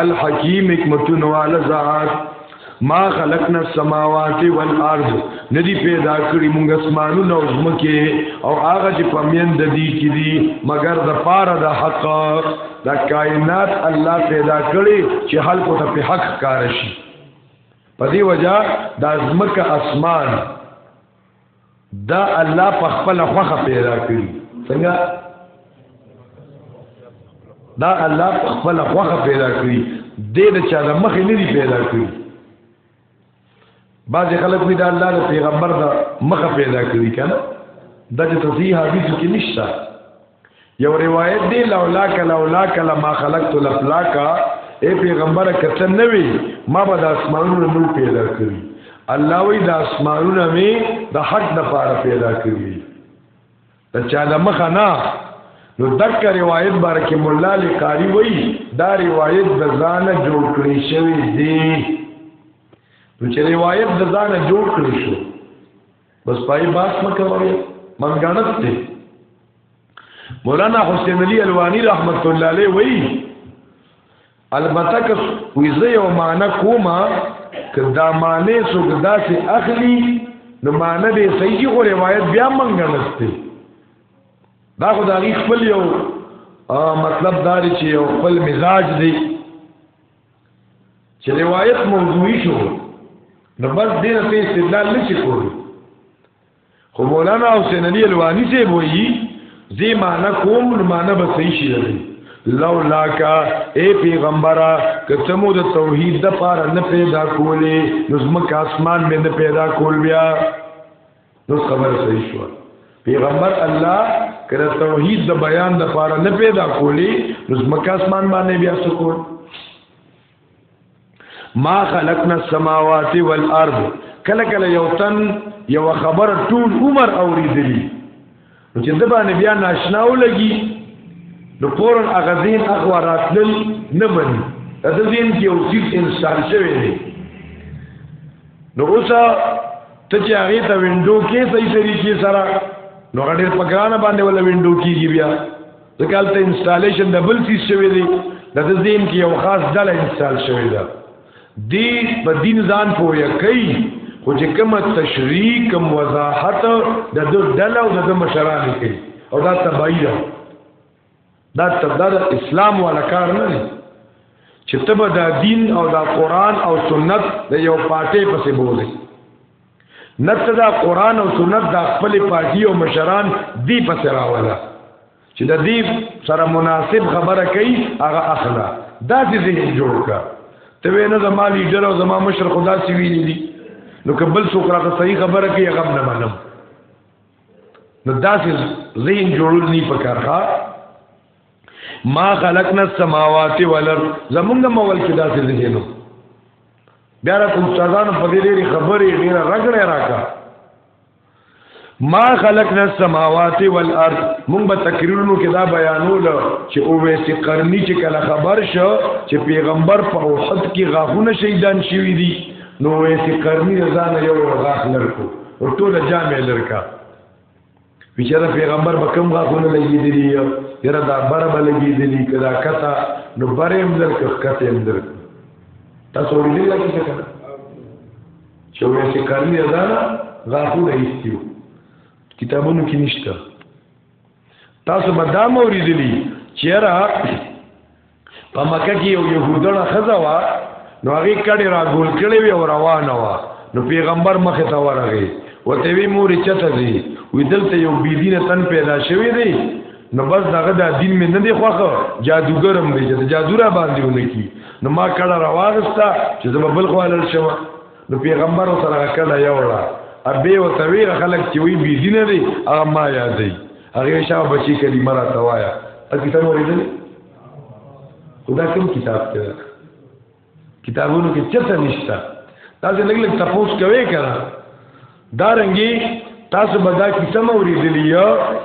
الحکیم حکمتون وال ذات ما خلقنا السماوات والارض ندی پیدا کړی موږ اسمانونه او زمکه او هغه چې پمین د دې کې دي مگر د پاره د حق د کائنات الله پیدا کړی چې خلکو ته په حق کار شي په دې وجہ د ازمکه اسمان دا الله په خپل خوخه پیدا کړی څنګه دا الله په خپل خوخه پیدا کړی دې د چا د مخې نه دی پیدا کړی بعض خلک وی دا الله د پیغمبر د مخه پیدا کړی کنه د تصحیح حدیث کې نشته یو روایت دی لولا ک لولا ک لما خلقت الافلاک اے پیغمبر کته نه وی ما به د اسمانونو نور پیدا کړی الله وی د اسمانونو می د حق د پاره پیدا کړی ته چا د مخه نه نو دک روایت بارکه مولا علی قاری وی دا روایت د ځان جوړ کړی شوی دی نو چې روایت د ځان جوړ کړی شو بس پای باس مکه وایي منګانت دی مولانا حسین علی الوانی رحمت الله علیه وی البته که ویزه یو معنی کومه که دا معنی څوک داسې اخلي نو معنی به صحیح خو روایت بیا منګانت دی دا خو دا خپل یو مطلب دار چې یو خپل مزاج دی چې روایت موضوعي شو نو بس دې نه په استدلال نشي کولی خو مولانا حسین علی الوانی سے وایي زی معنا کوم نو معنا به صحیح شي دی لولا کا اے پیغمبرا کتمو د توحید د پاره نه پیدا کولې نو زمکه اسمان مې نه پیدا کول بیا نو خبره صحیح شو پیغمبر الله کړه توحید د بیان د پاره نه پیدا کولی نو زمکه اسمان باندې بیا سکول ما خلقنا السماوات والارض کله کله یو تن یو خبر ټول عمر اوریدلی نو چې د باندې بیا ناشنا ولګي نو فورن هغه ذهن اخوا راتلل نه مني د ذهن کې یو څیز انسان شوی دی نو اوس ته چې هغه ته وینډو کې صحیح طریقې سره نو هغه ډېر پکرانه باندې ولا وینډو کېږي بیا ځکه هلته انسټالیشن د بل څیز شوی دی د ذهن کې یو خاص ډله انسټال شوی ده دی په دین ځان پوهه کوي خو چې کوم تشریح کوم وضاحت د د ډله او د مشران کوي او دا تبعی ده دا تبدا د اسلام ولا کار نه دی چې تب دا دین او دا قران او سنت د یو پاتې پسې بوزي نت دا قران او سنت دا خپل پاټي او مشران دی پسې راولا چې د دې سره مناسب خبره کوي هغه اخلا دا چې ذهن جوړ کا ته وینه د مال لیډر او زما مشر خدا سی ویلي دي نو کبل څوک راته صحیح خبره کوي هغه نه منم نو دا چې ذهن جوړول نه پکارخه ما خلقنا السماوات والارض زمونږ مول کې دا چې ذهن بیا را کوم څادان په دې لري خبرې ډیره رګړې راکا ما خلقنا السماوات والارض مونږ به تقریرونو کې دا بیانول چې او ویسي قرنی چې کله خبر شو چې پیغمبر په اوحد کې غاخونه شهیدان شوی دي نو ویسي قرنی ځان یو غاخ لرکو او ټول جامع لرکا بیچاره پیغمبر به کوم غاخونه لګیدلی یره دا بره به لګیدلی کدا کتا نو بریم لرکه کته اندر تاسو ورته لګی څه چې ویسې کاري ده دا غاښونه ایستیو کتابونو کې نشته تاسو به دا موریدلی چې را په مکه کې یو يهودانه خزا وا نو هغه کډي را ګول کړي وی او روانه وا نو پیغمبر مخه تا ورغی وته وی مور چته دی وی دلته یو بی دینه تن پیدا شوی دی نو بس دغه د دین مې نه دی خوخه جادوګرم دی چې جادو را باندې ونه کی نو ما کړه راوغستا چې زما بل خو حلال شوم نو پیغمبر سره کړه یو وړه ابي او توی خلک چې وی بي دین دی هغه ما یادې هغه شاه بچی کلمه را توایا ا کتاب ورېدل خدا کوم کتاب ته کتابونو کې چرته نشته تاسو لګ لګ تاسو کوي کړه دا رنګي تاسو به دا کیسه موري دلی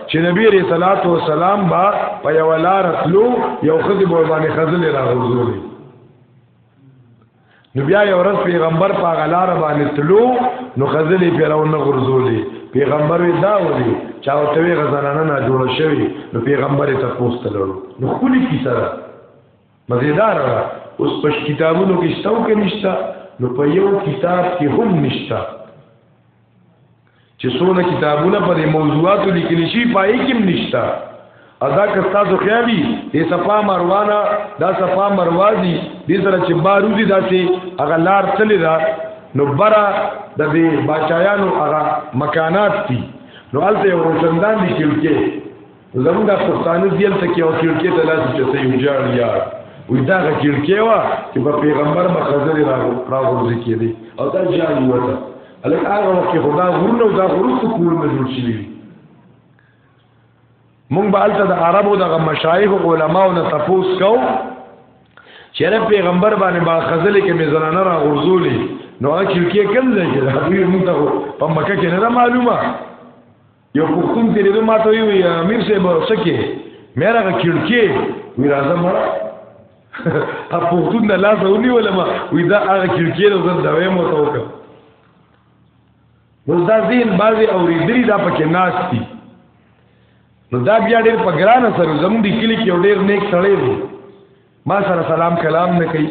چې نبی رسول الله صلوات و سلام با په یو لار تلو یو خدای به باندې خزل راغورځولې نو بیا یو ورځ پیغمبر په غلار باندې تلو نو خزل پیرونه غورځولې پیغمبر وی دا ودی چا او توی غزنانه نه جوړ شوی نو پیغمبر ته پوسټ لړو نو خولي کیسه مزیدار ده اوس په کتابونو کې شته او کې نشته نو په یو کتاب کې هم نشته چې څونه کتابونه په دې موضوعاتو لیکل شي پای کې هم نشته ادا که تاسو خیالي دې صفا مروانه دا صفا مروازي دې سره چې باروزي داسې هغه لار تللی دا نو برا د دې بچایانو هغه مکانات دي نو الته یو روشندان لیکل کې زمونږ پښتانه دیل ته کې او کړکې ته لاس چته یو جاړ یار وې دا کړکې وا چې په پیغمبر مخزر راغورځي کېدی او دا جاړ یو ته الک هغه وخت کې خدا غرونه او دا غرونه څه کول نه جوړ شي مونږ به الته د عربو دغه مشایخ او علماو نه تفوس کو چیرې پیغمبر باندې با خزل کې مې زنانه را غرزولې نو هغه کې کوم ځای کې دا دوی مونږ ته په مکه کې نه معلومه یو پښتون کې دې ما ته وی امیر صاحب سکه مې راغه کړکی وی راځم مړه ا پښتون نه لاس ونی ولا ما وی دا هغه کړکی نو زه دوی مو ته وکم نو دا زین بازي او ریدری دا پکې ناس دي نو دا بیا ډېر په ګرانه سره زموږ د کلی کې ډېر نیک سړی دی ما سره سلام کلام نه کوي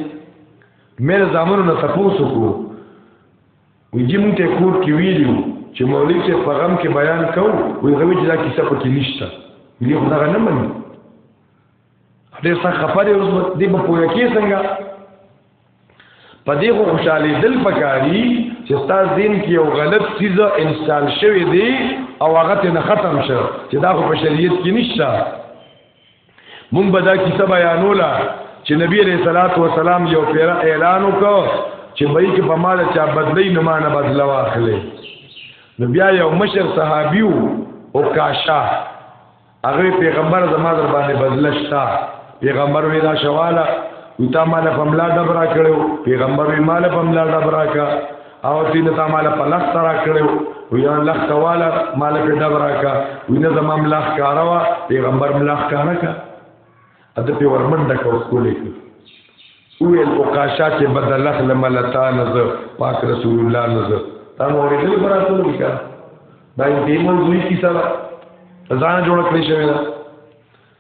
مې زامنو نه تاسو کو وی جی مونږ ته کور کې ویلی وو چې مولوی صاحب په غم کې بیان کوو وی غوی چې دا کیسه پکې نشته ملي خو دغه نه مني ډېر څه خبرې اوس دې په پوهه کې څنګه په دې خو خوشاله دل پکاري چې ستاسو دین کې یو غلط چیز انسټال شوی دی او هغه ته ختم شو چې دا خو په شریعت کې نشته مونږ به دا کیسه بیانولا چې نبی علیہ الصلوۃ والسلام یو پیر اعلان وکړ چې بای کې په مال چا بدلی نه مانه بدلا واخلې نو بیا یو مشر صحابیو او کاشا هغه پیغمبر زما در باندې بدلشتا پیغمبر وی دا شواله وتا مال په ملا دبرا کړو پیغمبر وی مال په ملا دبرا کا او دین ته مال په لخ سره کړو و یا لخ کواله مال په ډبر راکا وینه زمام لخ کاروا پیغمبر ملخ کارا کا اته په ورمن د کو کولې او ال اوقاشا چې بدل لخ لملتا نظر پاک رسول الله نظر تا مو ورته پر اصل وکړه دا دې موضوعي کیسه ځان جوړ کړی شوی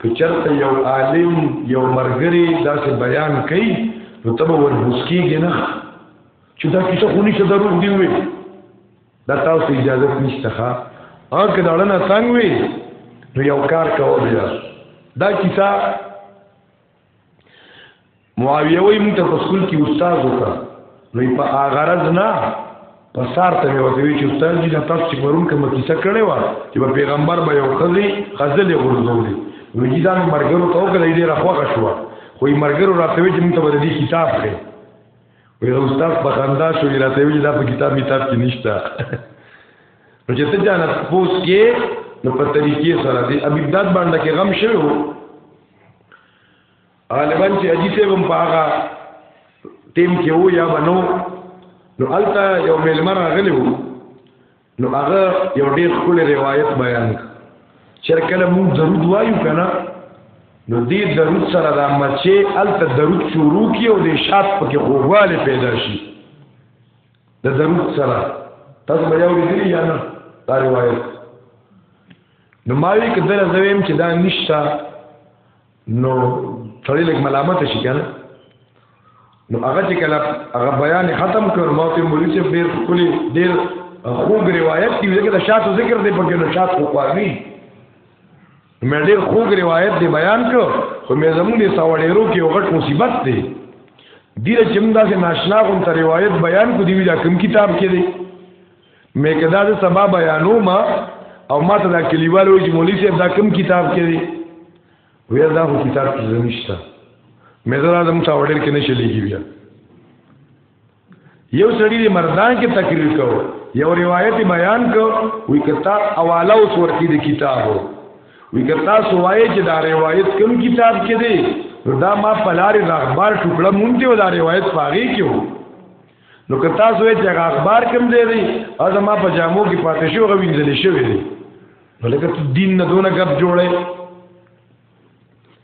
که چرته یو عالم یو مرګري داسې بیان کوي نو تبه ور مسکیږي نه چې دا کیسه خو نشته دروغ دی وي دا تاسو اجازه نشته ها اګه دا لنه څنګه وي نو یو کار کوو بیا دا کیسه معاویه وی مونږ ته په سکول کې استاد وکړ نو په اغرض نه په سار ته وته وی چې استاد دې تاسو چې پرون کوم کیسه کړې و چې په پیغمبر به یو خزي خزل غرزولې نو دې ځان مرګرو ته وکړې دې راخوغه شو خو یې مرګرو راته وی چې مونږ ته به دې کتاب خې وی استاد په خندا شو یې راته وی دا په کتاب میتاب کې نشته نو چې ته ځان پوس کې نو په طریقې سره دې ابي داد باندې کې غم شوی عالمان چې اجي سه هم پاغا ټیم کې وو یا بنو نو التا یو ملمر راغلی وو نو هغه یو ډیر خپل روایت بیان چر کله مون درود وایو کنه نو دې درود سره دا مچې الته درود شروع کی او دې شات پکې خوواله پیدا شي د درود سره تاسو به یو لیدلی یا نه دا روایت نو ما وی کدل زویم چې دا نشتا نو سړی لګ ملامت شي کنه نو هغه چې کله هغه بیان ختم کړ ما ته مولوی صاحب ډیر خولي ډیر خوب روایت دی لکه د شاتو ذکر دی په کې نو شات خو کوي مې ډېر خوږ روایت دی بیان کړ خو مې زموږ د ساوړېرو کې یو غټ مصیبت دی دیر چې موږ داسې ناشنا غون ته روایت بیان کو دی ویلا کوم کتاب کې دی مې کدا د سبا بیانو ما او ما ته دا کلیوال وایي چې مولوی صاحب دا کوم کتاب کې دی ویا دا خو کتاب کې نشته مې زرا زموږ ساوړېر کې نشلېږي بیا یو سړی د مردان کې تقریر کو یو روایت بیان کو وی کتا اواله اوس ورکی د کتابو وی کتا سوای چې دا روایت کوم کتاب کې دی دا ما پلار اخبار ټوکړه مونږ ته دا روایت پاغي کیو نو کتا سوای چې هغه اخبار کوم دی دی او ما په جامو کې پاتې شو غوین ځلې شوی دی نو لکه دین نه دونه غب جوړه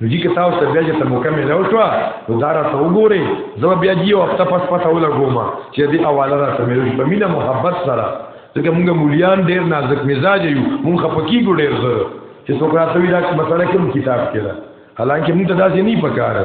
نو جی که تاسو ته بیا چې مکمل او شو نو دا را ته وګورئ زه بیا دی او خپل پس پته ولګوم چې دې اواله را ته مې په مینه محبت سره ځکه موږ مولیان ډیر نازک مزاج یو موږ خپکی ګو ډیر زره چې څوک راته وی دا مسله کوم کتاب کې ده حالانکه موږ ته داسې نه پکاره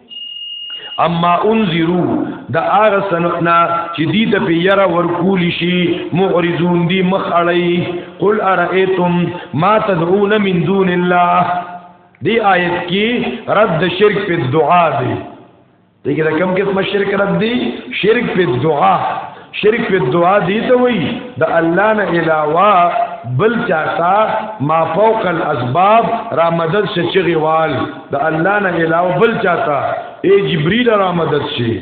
اما انذرو دا هغه سنتنا چې دې ته په یره ورکول شي معرضون دي مخ اړي قل ارئیتم ما تدعون من دون الله دی آیت کې رد شرک په دعا دی دغه کوم قسم شرک رد دی شرک په دعا شرک په دعا دی ته وای د الله نه علاوه بل چاته ما فوق الاسباب را مدد شچغي وال د الله نه علاوه بل چاته اے جبريل را مدد شي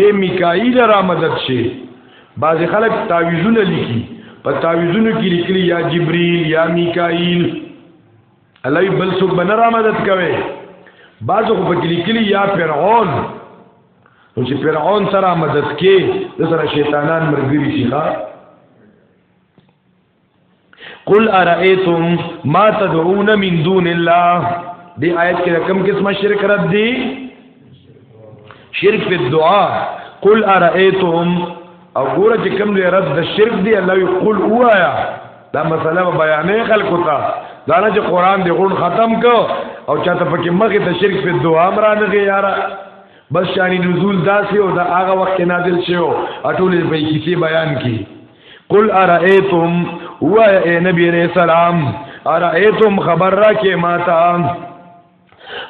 اے میکائیل را مدد شي بعض خلک تعویذونه لیکي په تعویذونو کې لیکلي یا جبريل یا میکائیل الله بل څوک بنه را مدد کوي بعض خو په لیکلي یا فرعون نو چې فرعون سره مدد کې د سره شیطانان مرګري شي ها قل ارئیتم ما تدعون من دون الله دی آیت کې رقم قسمه شرک رد دی شرک په دعا قل ارئیتم او ګوره چې کوم دی رد د شرک دی الله یو قل وایا دا مسله بیانې خلکو ته دا نه چې قران دی غون ختم کو او چاته پکې مخه ته شرک په دعا مرانه کې یاره بس شان نزول داسې او دا هغه وخت نازل شوی اټول په کیسه بیان کی قل ارایتم هو اے نبی علیہ السلام ارایتم خبر را کې ماتا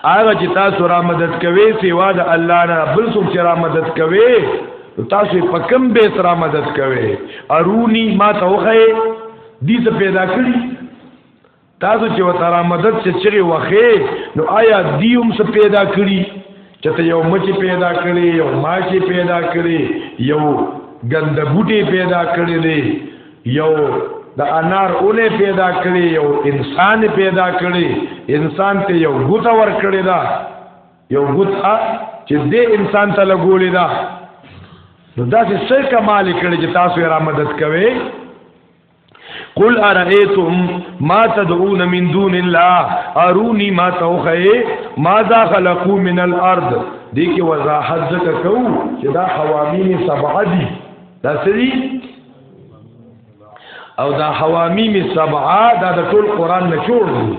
هغه چې تاسو را مدد کوي سیوا د الله نه بل څوک چې را مدد کوي تاسو په کم به سره مدد کوي ارونی ما ته وخه دې ته پیدا کړی تاسو چې وترا مدد چې چغي وخې نو آیا دیوم څه پیدا کړی چې ته یو مچ پیدا کړی یو ماچ پیدا کړی یو ګندګوټي پیدا کړی دی یو د انار اونه پیدا کړی یو انسان پیدا کړی انسان ته یو ګوت ور کړی دا یو ګوت چې دې انسان ته لګولې دا نو دا چې څه کمال کړی چې تاسو یې را مدد کوئ قل ارئیتم ما تدعون من دون الله ارونی ما توخی ماذا خلقو من الارض دی کې وضاحت ځکه کو چې دا حوامین سبعه دي دا سری او دا حوامیم سبعه دا د ټول قران نه جوړ دي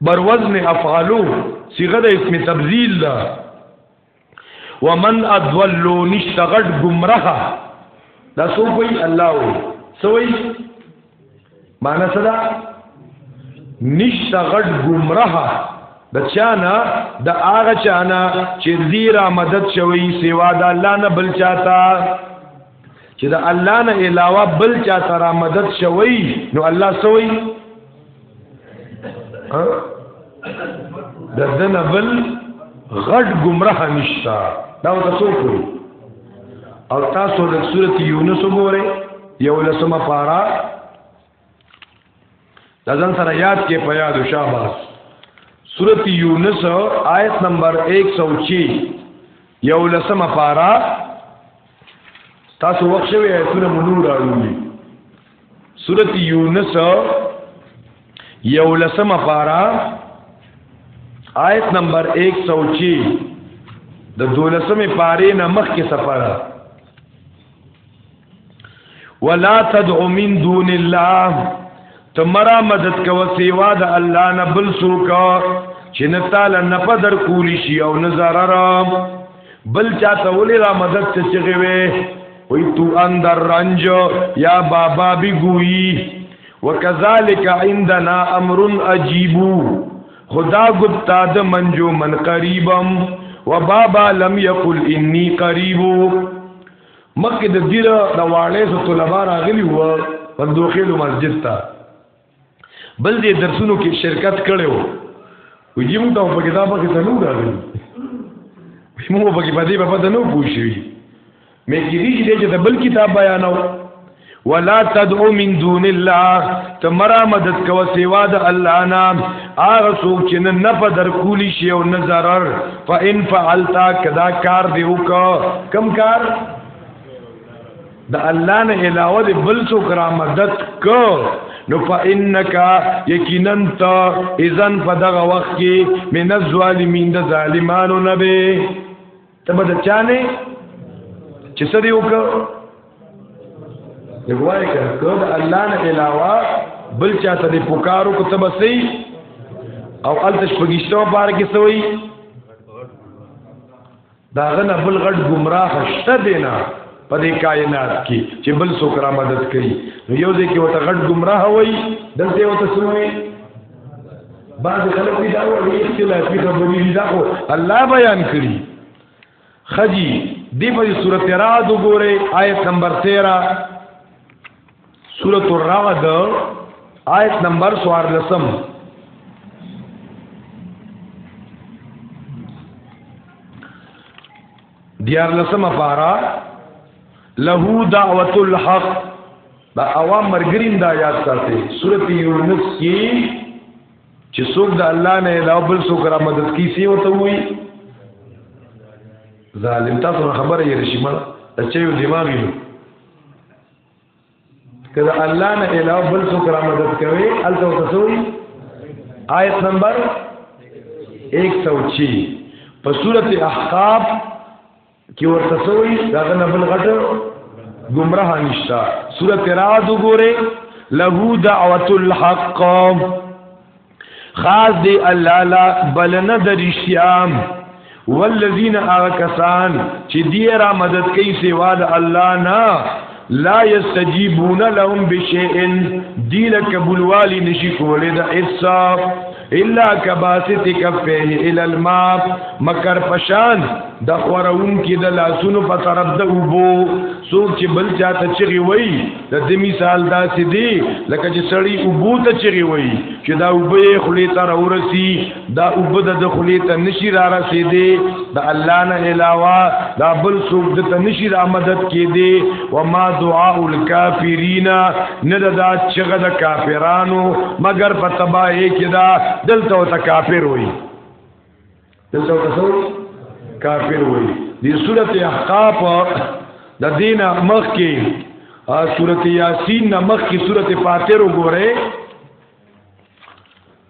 بر وزن افعلو صيغه د اسم تبذيل ده ومن ادولو نشتغل گمراه دا سو کوئی الله وي سوي معنا صدا نشتغل گمراه د چانا د هغه چانا چې زیرا مدد شوی سیوا د الله نه بل چاته چې د الله نه علاوه بل چا سره مدد شوی نو الله سوی د دنه بل غټ گمراه نشتا دا تاسو کوی او تاسو د سورته یونس وګورئ یو لسمه پارا دا ځان سره یاد کې په یاد شاباس سورت یونس آیت نمبر 106 یو لسمه پارا تاسو وخت شوی ایتونه منور راوړي سورت یونس یو لسمه پارا آیت نمبر 106 د دولسمه پاره نه مخ کې سفر ولا تدع من دون الله تمرا مدد کو سیوا د الله نه بل سوک چې نه تعالی نه پدر کولی شي او نه zarar بل چاته ولې را مدد ته چغي وي وي تو اندر رنج یا بابا بي ګوي وکذالک عندنا امر عجیبو خدا گپتا د منجو من قریبم و بابا لم یقل انی قریب مکه د دیره د واړې سو طلبه راغلی و په دوخیل مسجد ته بل دې درسونو کې شرکت کړو ویجی مو ته په کتابه کې څنګه راغلی مو په کې باندې په پته نو پوښی مې چې دې چې د بل کتاب بیانو ولا تدعو من دون الله تمرا مدد کو سوا د الله نام هغه څوک چې نه نه په در کولی شي او نه zarar فان فعلتا کدا کار دی وک کم کار د الله نه علاوه د بل څوک را مدد کو نو فإنک یقینا تا اذن په دغه وخت کې من الظالمین د ظالمانو نه به ته به د چا نه چې څه دی وکړ دی وایي که د الله نه علاوه بل چا ته د پکارو کو ته بسې او التش پګیشتو بار کې سوی دا غنه بل غټ گمراه شته دینا په دې کائنات کې چې بل څوک را مدد کوي نو یو ځکه وته غټ گمراه وای دلته وته سموي بعض خلک دا وایي اختلافي خبرې دي دا خو الله بیان کړي خجی دی په سورته رعد وګوره آیت نمبر 13 سورته الرعد آیت نمبر 14 دیار لسم پارا له دعوت الحق دا عوام مرګریم دا یاد ساتي سورته یونس کې چې څوک د الله نه علاوه بل څوک را مدد کوي سی وته وي ظالم تاسو خبره یې رشي مړه چې یو دماغ یې کله الله نه علاوه بل څوک را مدد کوي الته تاسو آیت نمبر 106 په سورته احقاف کې ورته سوې دا نه بل غټ گمراه نشتا سورۃ رعد وګوره له دعوت الحق خاص دی الله لا بل نه درشیام والذین آکسان چې دی را مدد کوي سوا د الله نه لا یستجیبون لهم بشیء دیل قبول والی نشی کولی دا اصاف الا کباسط کفه الى الماء مکر پشان د خورون کې د لاسونو په طرف د اوبو څوک چې بل چاته چغي وای د دې مثال داسې دی لکه چې سړی اوبو ته چغي وای چې دا اوبه خلی تر اورسی دا وبد د خلی ته نشی را رسیدي د الله نه علاوه دا بل څوک د ته نشی را مدد کیدي و ما دعاء الکافرین نه دا چغه د کافرانو مگر په تباہی کې دا دلته ته کافر وي دلته ته کافر وي د سورته احقاف د دینه مخ کې سورته یاسین مخ کې سورته فاتر وګوره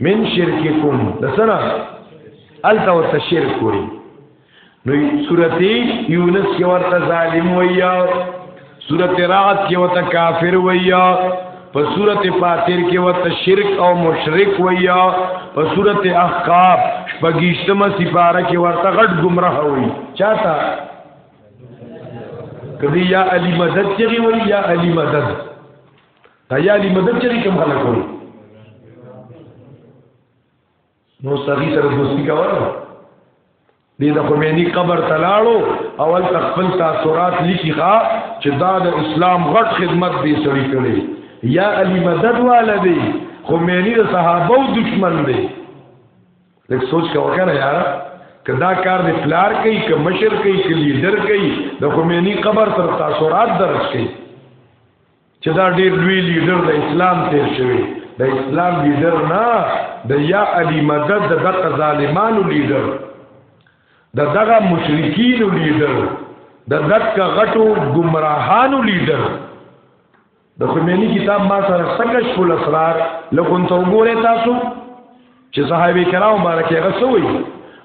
من شرککم دسنا التا ورته شرک وي نو سورته یونس کې ورته ظالم ویا سورته رعد کې ورته کافر ویا په سورته فاتر کې ورته شرک او مشرک ویا په سورته احقاف شپږشتمه سپاره کې ورته غټ گمراه وي چاته کدی یا علی مدد چغي وي یا علی مدد دا یا دی مدد چری کوم خلک وي نو سړي سره دوستی کوله دې د خمینی قبر تلاړو اول تخفل تاثرات لیکي ښا چې دا د اسلام غټ خدمت دې سړي کړي یا علی مدد والا دی خمینی د صحابه او دشمن دی لږ سوچ کا وکړه یار کدا کار د پلار کوي ک مشر کوي ک لیډر کوي د خمینی قبر تر تاثرات درج کوي چې دا ډیر لوی لیډر د اسلام تیر شوی د اسلام لیډر نه د یا علی مدد د دغه ظالمانو لیډر د دغه مشرکین لیډر د دغه غټو گمراهانو لیډر د خمینی کتاب ما سره سکش فل اسرار لکه ته وګوره تاسو چې صحابه کرام مبارک هغه سوي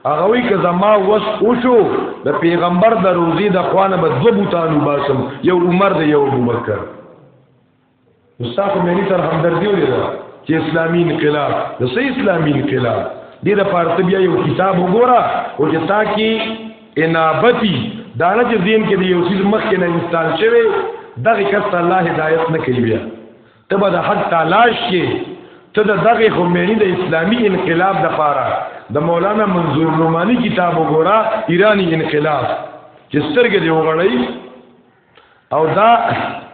هغه وی که زما وس اوشو د پیغمبر د روزي د خوانه به دو بوتانو باسم یو عمر دی یو ابوبکر مصطفی مېنی تر همدردی وی دا چې اسلامي انقلاب د سې اسلامي انقلاب دې د پارت بیا یو کتاب وګوره او چې تا کې انابتی دانه چې زین کې دی یو څه مخ کې نه انسان شوی دغه کس الله هدایت نه کوي بیا ته به د حق تلاش شي ته د دغه خمینی د اسلامی انقلاب د پاره د مولانا منظور نعمانی کتاب وګوره ایرانی انقلاب چې سترګې دی وغړی او دا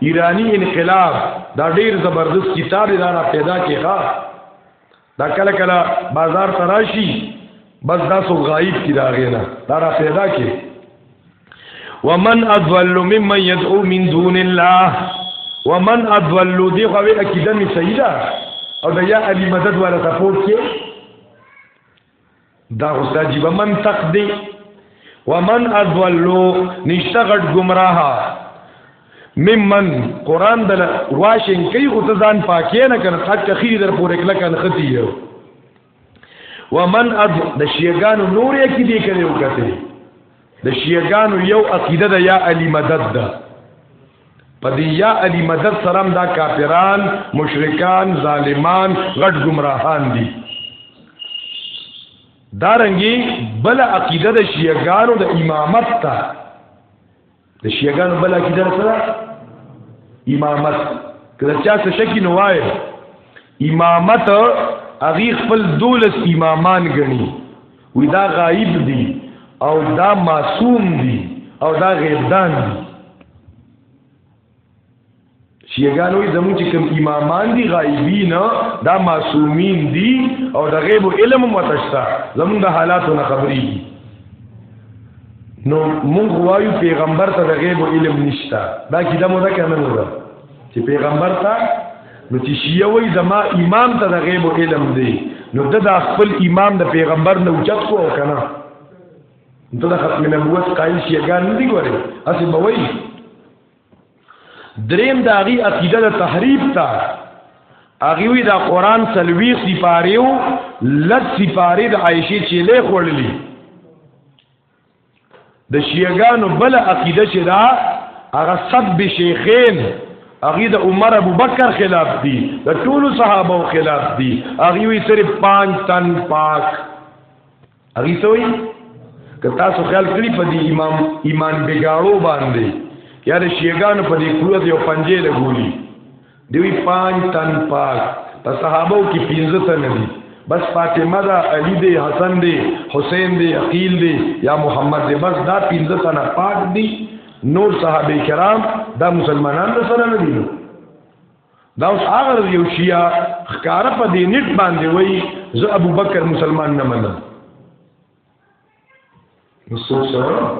ایرانی انقلاب دا ډیر زبردست کتاب دی دا پیدا کیږي دا کله کله بازار تراشی بس دا سو غایب کی دا غینا دا را پیدا کی ومن اضل ممن يدعو من دون الله ومن اضل دی خو ویل کی دمی سیدا او دا یا علی مدد والا سپورت کی دا اوس عجیب منطق دی ومن اضلوا نشتغل گمراه ممن قران دل واشن کوي خو ته ځان پاکې نه کنه خط خیر در پورې کله کنه ختی یو ومن اض د شیګانو نور یې کې دی کړي وکړي د شیعاګانو یو عقیده ده یا علی مدد ده په دې یا علی مدد سره هم دا کافران مشرکان ظالمان غټ گمراهان دي دارنګي بل عقیده د شیعاګانو د امامت ته د شیعاګانو بل عقیده سره امامت کله چا څه شکی نه وای امامت هغه خپل دولس امامان غني وی دا غایب دی او دا معصوم دی او دا غیبدان دی شیعگان وی زمون چې کوم امامان دی غایبین دا معصومین دی او دا غیب علم متشتا زمون دا حالاتو نه خبری دی نو مونږ وایو پیغمبر ته د غیب علم نشتا دا کیده مو دا کنه نه چې پیغمبر ته نو چې شیعه وای زما امام ته د غیب علم دی نو د د خپل امام د پیغمبر نه اوچت کو کنه ته د ختم نبوت قائل شیعه نه دی ګوره اسی به وای دریم د هغه عقیده د تحریف تا هغه وی دا قران سلوی سپاریو لږ سپاری د عائشه چيله خړلې د شیعاګانو بل عقیده چې دا هغه سب شیخین هغه د عمر ابو بکر خلاف دي د ټولو صحابه خلاف دي هغه وی صرف پنځ تن پاک هغه سوی که تاسو خیال کړی په دې امام ایمان بګاړو باندې یاره شیعاګانو په دې قوت یو پنځه لګولي دوی پنځ تن پاک په صحابه کې پنځه تن دي بس فاطمه دا علی دی حسن دی حسین دی عقیل دی یا محمد دی بس دا پنځه تن پاک دي نور صحابه کرام دا مسلمانان سره نه دي دا اوس هغه یو شیا خکار په دې نت باندې وای زه ابو بکر مسلمان نه منم نو څه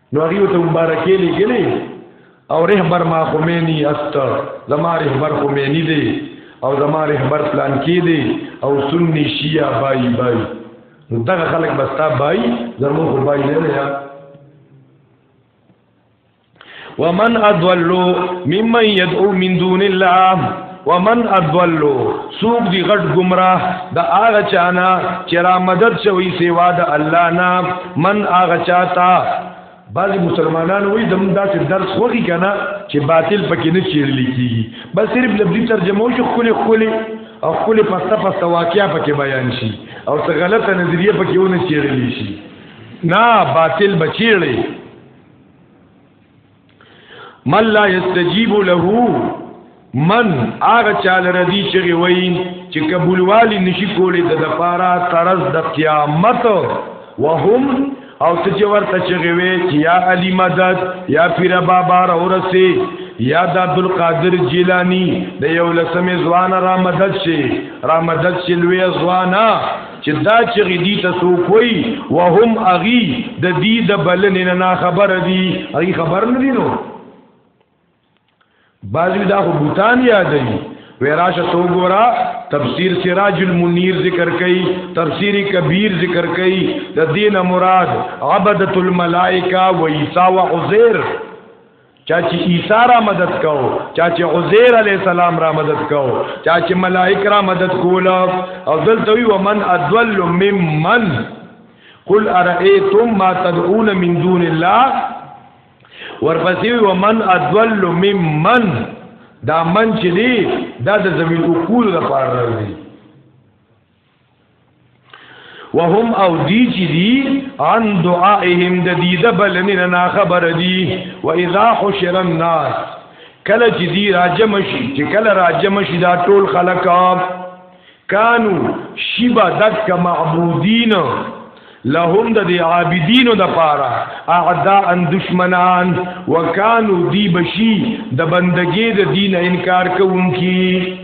نو هغه ته مبارکي لګلې او رهبر ما خمینی است زما رهبر خمینی دی او زما رهبر پلان کې دی او سنی شیعه بای بای نو دغه خلک بستا بای زمو خو بای نه یا ومن ادولو ممن يدعو من دون الله ومن اضلو سوق دی غټ گمراه د هغه چانا چې را مدد شوی سیوا د الله نه من هغه چاته بعض مسلمانان وایي دم داسې درس خوږي کنه چې باطل پکې نه چیرلی کیږي بس صرف لفظي ترجمه شو خولي خولي او خولي پسته پسته واقعیا پکې بیان شي او څه غلطه نظریه پکې ونه چیرلی شي نه باطل بچیړي من لا یستجیب له من هغه چاله ردی چې وی چې قبول والی نشي کولی د لپاره ترز د قیامت وهم او ته چې ورته چې وی چې یا علی مدد یا پیر بابا را ورسه یا د عبد القادر جیلانی د یو لسمه ځوان را مدد شي را مدد شي لوی ځوانا چې دا چې غدي ته سو کوي وهم اغي د دې د بلنې نه خبر دي اغي خبر نه دي نو بعضی دا خو بوتان یادوي ویراشه تو ګورا تفسیر سراج المنیر ذکر کئ تفسیر کبیر ذکر کئ د دین مراد عبدت الملائکه و عیسی و عزیر چا چې عیسی را مدد کو چا چې عزیر علی السلام را مدد کو چا چې ملائک را مدد کول او دلته وی ومن ادل ممن قل ارئیتم ما تدعون من دون الله ورپسې ومن ادل ممن دا من چې دی دا د زمین او کول لپاره راځي وهم او دی چې دی عن دعائهم د دې د بلنه نه خبر دی و اذا حشر الناس کله چې دی راجم شي چې کله راجم شي دا ټول خلق کانو شیبا دک معبودین لهم د دی عابدینو د پاره اعداء ان دشمنان وکانو دی بشی د بندگی د دین انکار کوونکی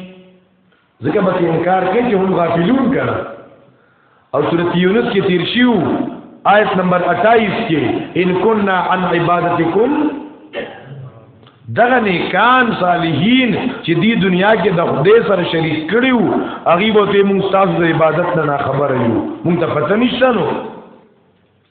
ځکه به انکار کوي چې هم غافلون کړه او سورۃ یونس کې تیر شیو آیت نمبر 28 کې ان كنا عن عبادتکم دغه نیکان صالحین چې دی دنیا کې د خدای سره شریک کړیو هغه به ته مونږ تاسو د عبادت نه خبر یو مونږ ته پته نشته نو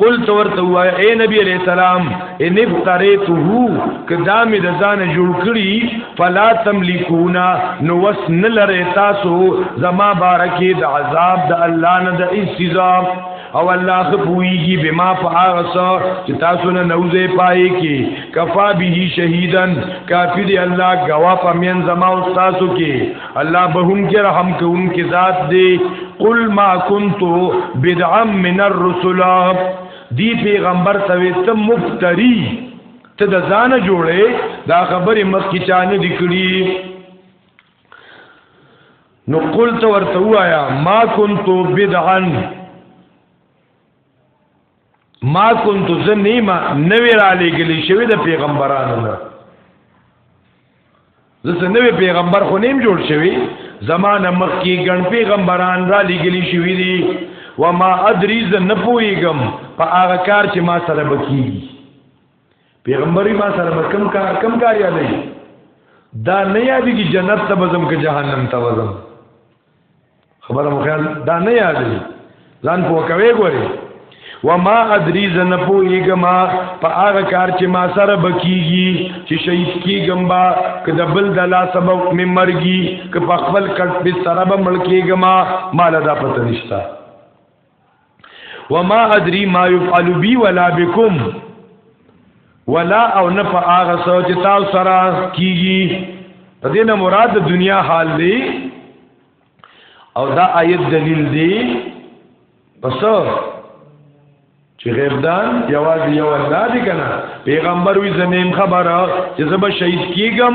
قل تو ورته وای اے نبی علیہ السلام ان افتریته کدا می د ځان جوړ کړی فلا تملکونا نو وس نه لری تاسو زما بارکی د عذاب د الله نه د سزا او الله خپویږي بما فارس چې تاسو نه نوځي پای کی کفا به شهیدن کافی دی الله گوا پمن زما او تاسو کی الله به هم کې رحم کوونکې ذات دی قل ما كنت بدعا من الرسل دی پیغمبر ته ته مفتری ته د ځان جوړې دا خبرې مخکې چانه دی کړی نو قل ته ورته وایا ما كنت بدعا ما كنت زنیما نوی را لګلی شوی د پیغمبرانو نه زه نوی پیغمبر خو نیم جوړ شوی زمانه مخ کې ګڼ پیغمبران را لګلی شوی دي و ما ادري ز نه پويګم په هغه کار چې ما سره بکی پیغمبري ما سره بکم کار کم کار یادې دا نه یادې چې جنت ته بزم که جهنم ته بزم خبره مو خیال دا نه یادې ځان په کوي ګوري و ما ادري زنه پويګم په هغه کار چې ما سره بکیږي چې شهید کیګم با که د بل د لا سبب مې مرګي که په خپل کټ به سره به ملکیګم مال دا پته نشتا وما ادري ما يفعل بي ولا بكم ولا او نه په هغه سوچ تاسو سره کیږي د دې نه مراد دنیا حال دی او دا آیت دلیل دی پس چې غیبدان یوازې یو الله دی کنه پیغمبر وی زمیم خبره چې زب شهید کیږم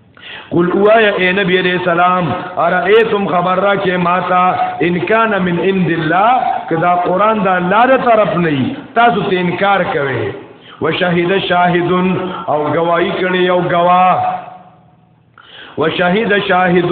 قل اوایا اے نبی علیہ السلام ارائیتم خبر را کې ماتا ان کان من عند الله کدا قران دا الله تر طرف نه تاسو ته انکار کوي وشهد شاهد او گواہی کړي او گواه وشهد شاهد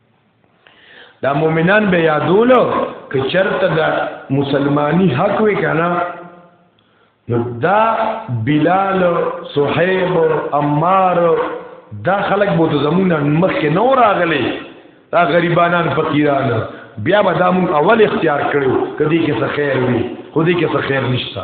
دا مؤمنان به یادولو که چرته دا مسلمانی حق وی کنه نو دا بلال صحیب عمار دا خلک بو ته زمونږ مخ کې نو راغلي دا غریبانان فقیران بیا به دا مون اول اختیار کړو کدی کې څه خیر وي خو دې کې څه خیر نشته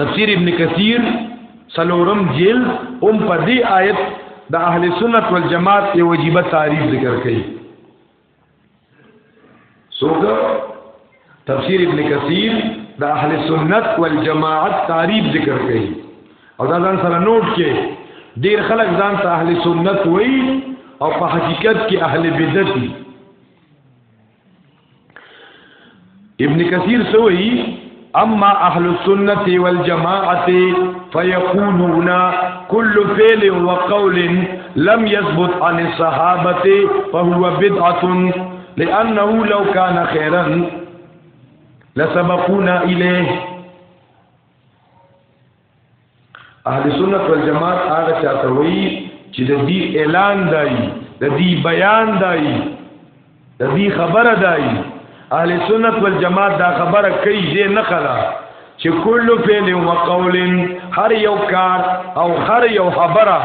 تفسیر ابن کثیر سلورم جیل هم په دې آیت د اهل سنت والجماعت یو واجبہ تعریف ذکر کړي سوګه تفسیر ابن کثیر د اهل سنت والجماعت تعریف ذکر کړي او دا ځان سره نوٹ کې ډیر خلک ځان ته اهل سنت وایي او په حقیقت کې اهل بدعت دي ابن کثیر سوئی اما اهل السنت والجماعه فيقولون كل فعل وقول لم يثبت عن الصحابه فهو بدعه لانه لو كان خيرا لسبقونا الیه اهل سنت والجماعت هغه چاته وایي چې د دې اعلان دای د دې بیان دای د دې خبره دای اهل سنت والجماعت دا خبره کوي دې نه خلا چې کل فعل و قول هر یو کار او هر یو خبره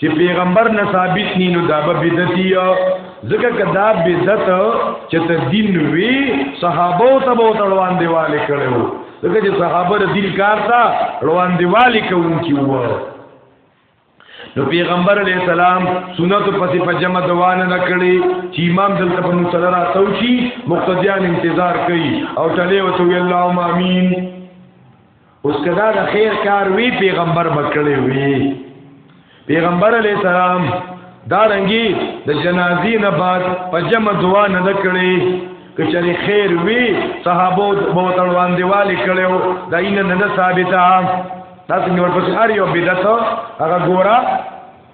چې پیغمبر نه ثابت ني نو دا به بدعتي ځکه کدا بدعت چې ته دین وی صحابه او تبو تړوان دیواله کړو ځکه چې صحابه د دین کار تا روان دیواله کوونکی وو نو پیغمبر علیہ السلام سنت پسې په جمع دوانه نکړي چې امام دلته په مصلی راتاو شي مقتدیان انتظار کوي او ټلې وته وی اللهم امین اوس کدا د خیر کار وی پیغمبر بکړی وی پیغمبر علی السلام دا رنګي د جنازي نه بعد پجم دعا نه کړی کچری خیر وی صحابو بہت روان دیوالی کړو دا این نه ثابته تاسو نور پس هر یو بدعت هغه ګورا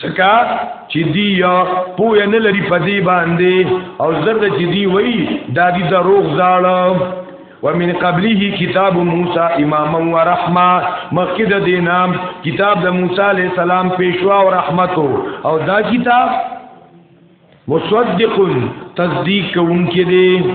سکا چې دی یا پوه نه لري په دې باندې او زرد چې دی وای دا دي دروغ زاړه ومن قبله کتاب موسی اماما و رحمه مخکې د دینام کتاب د موسی علی السلام پیشوا او رحمت او دا کتاب مصدق تصدیق کوونکې دی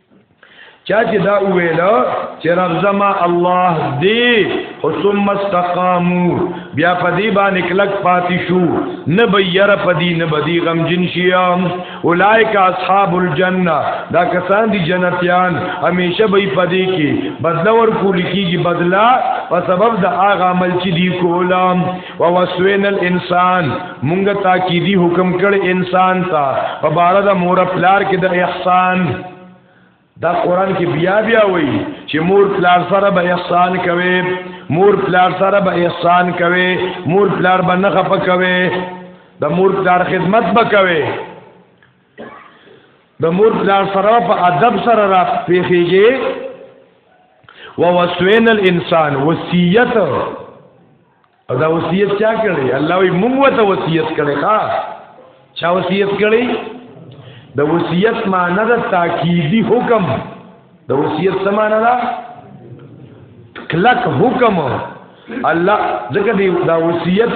چا چې دا ویل چې رب زما الله دی او ثم استقامو بیا په دې باندې کلک پاتې شو نه به یره په دې نه بدی غم جن شیام اولایک اصحاب الجنه دا کسان دي جنتیان همیشه به په دې کې بدلور کول کیږي بدلا په سبب د هغه عمل چې دی کولم ووسوین الانسان مونږ تاکیدی حکم کړ انسان ته په بار د مور پلار کې د احسان دا قران کې بیا بیا وایي چې مور پلار سره به احسان کوي مور پلار سره به احسان کوي مور پلار به نه خپه کوي د مور پلار خدمت به کوي د مور پلار سره په ادب سره را پیخیږي ووسوین الانسان وصیت او دا وصیت چا کړی الله وی موږ وته وصیت کړی ښا چا وصیت کړی د وصیت معنی د تاکیدی حکم د وصیت څه معنی ده کلک حکم الله ځکه دی دا وصیت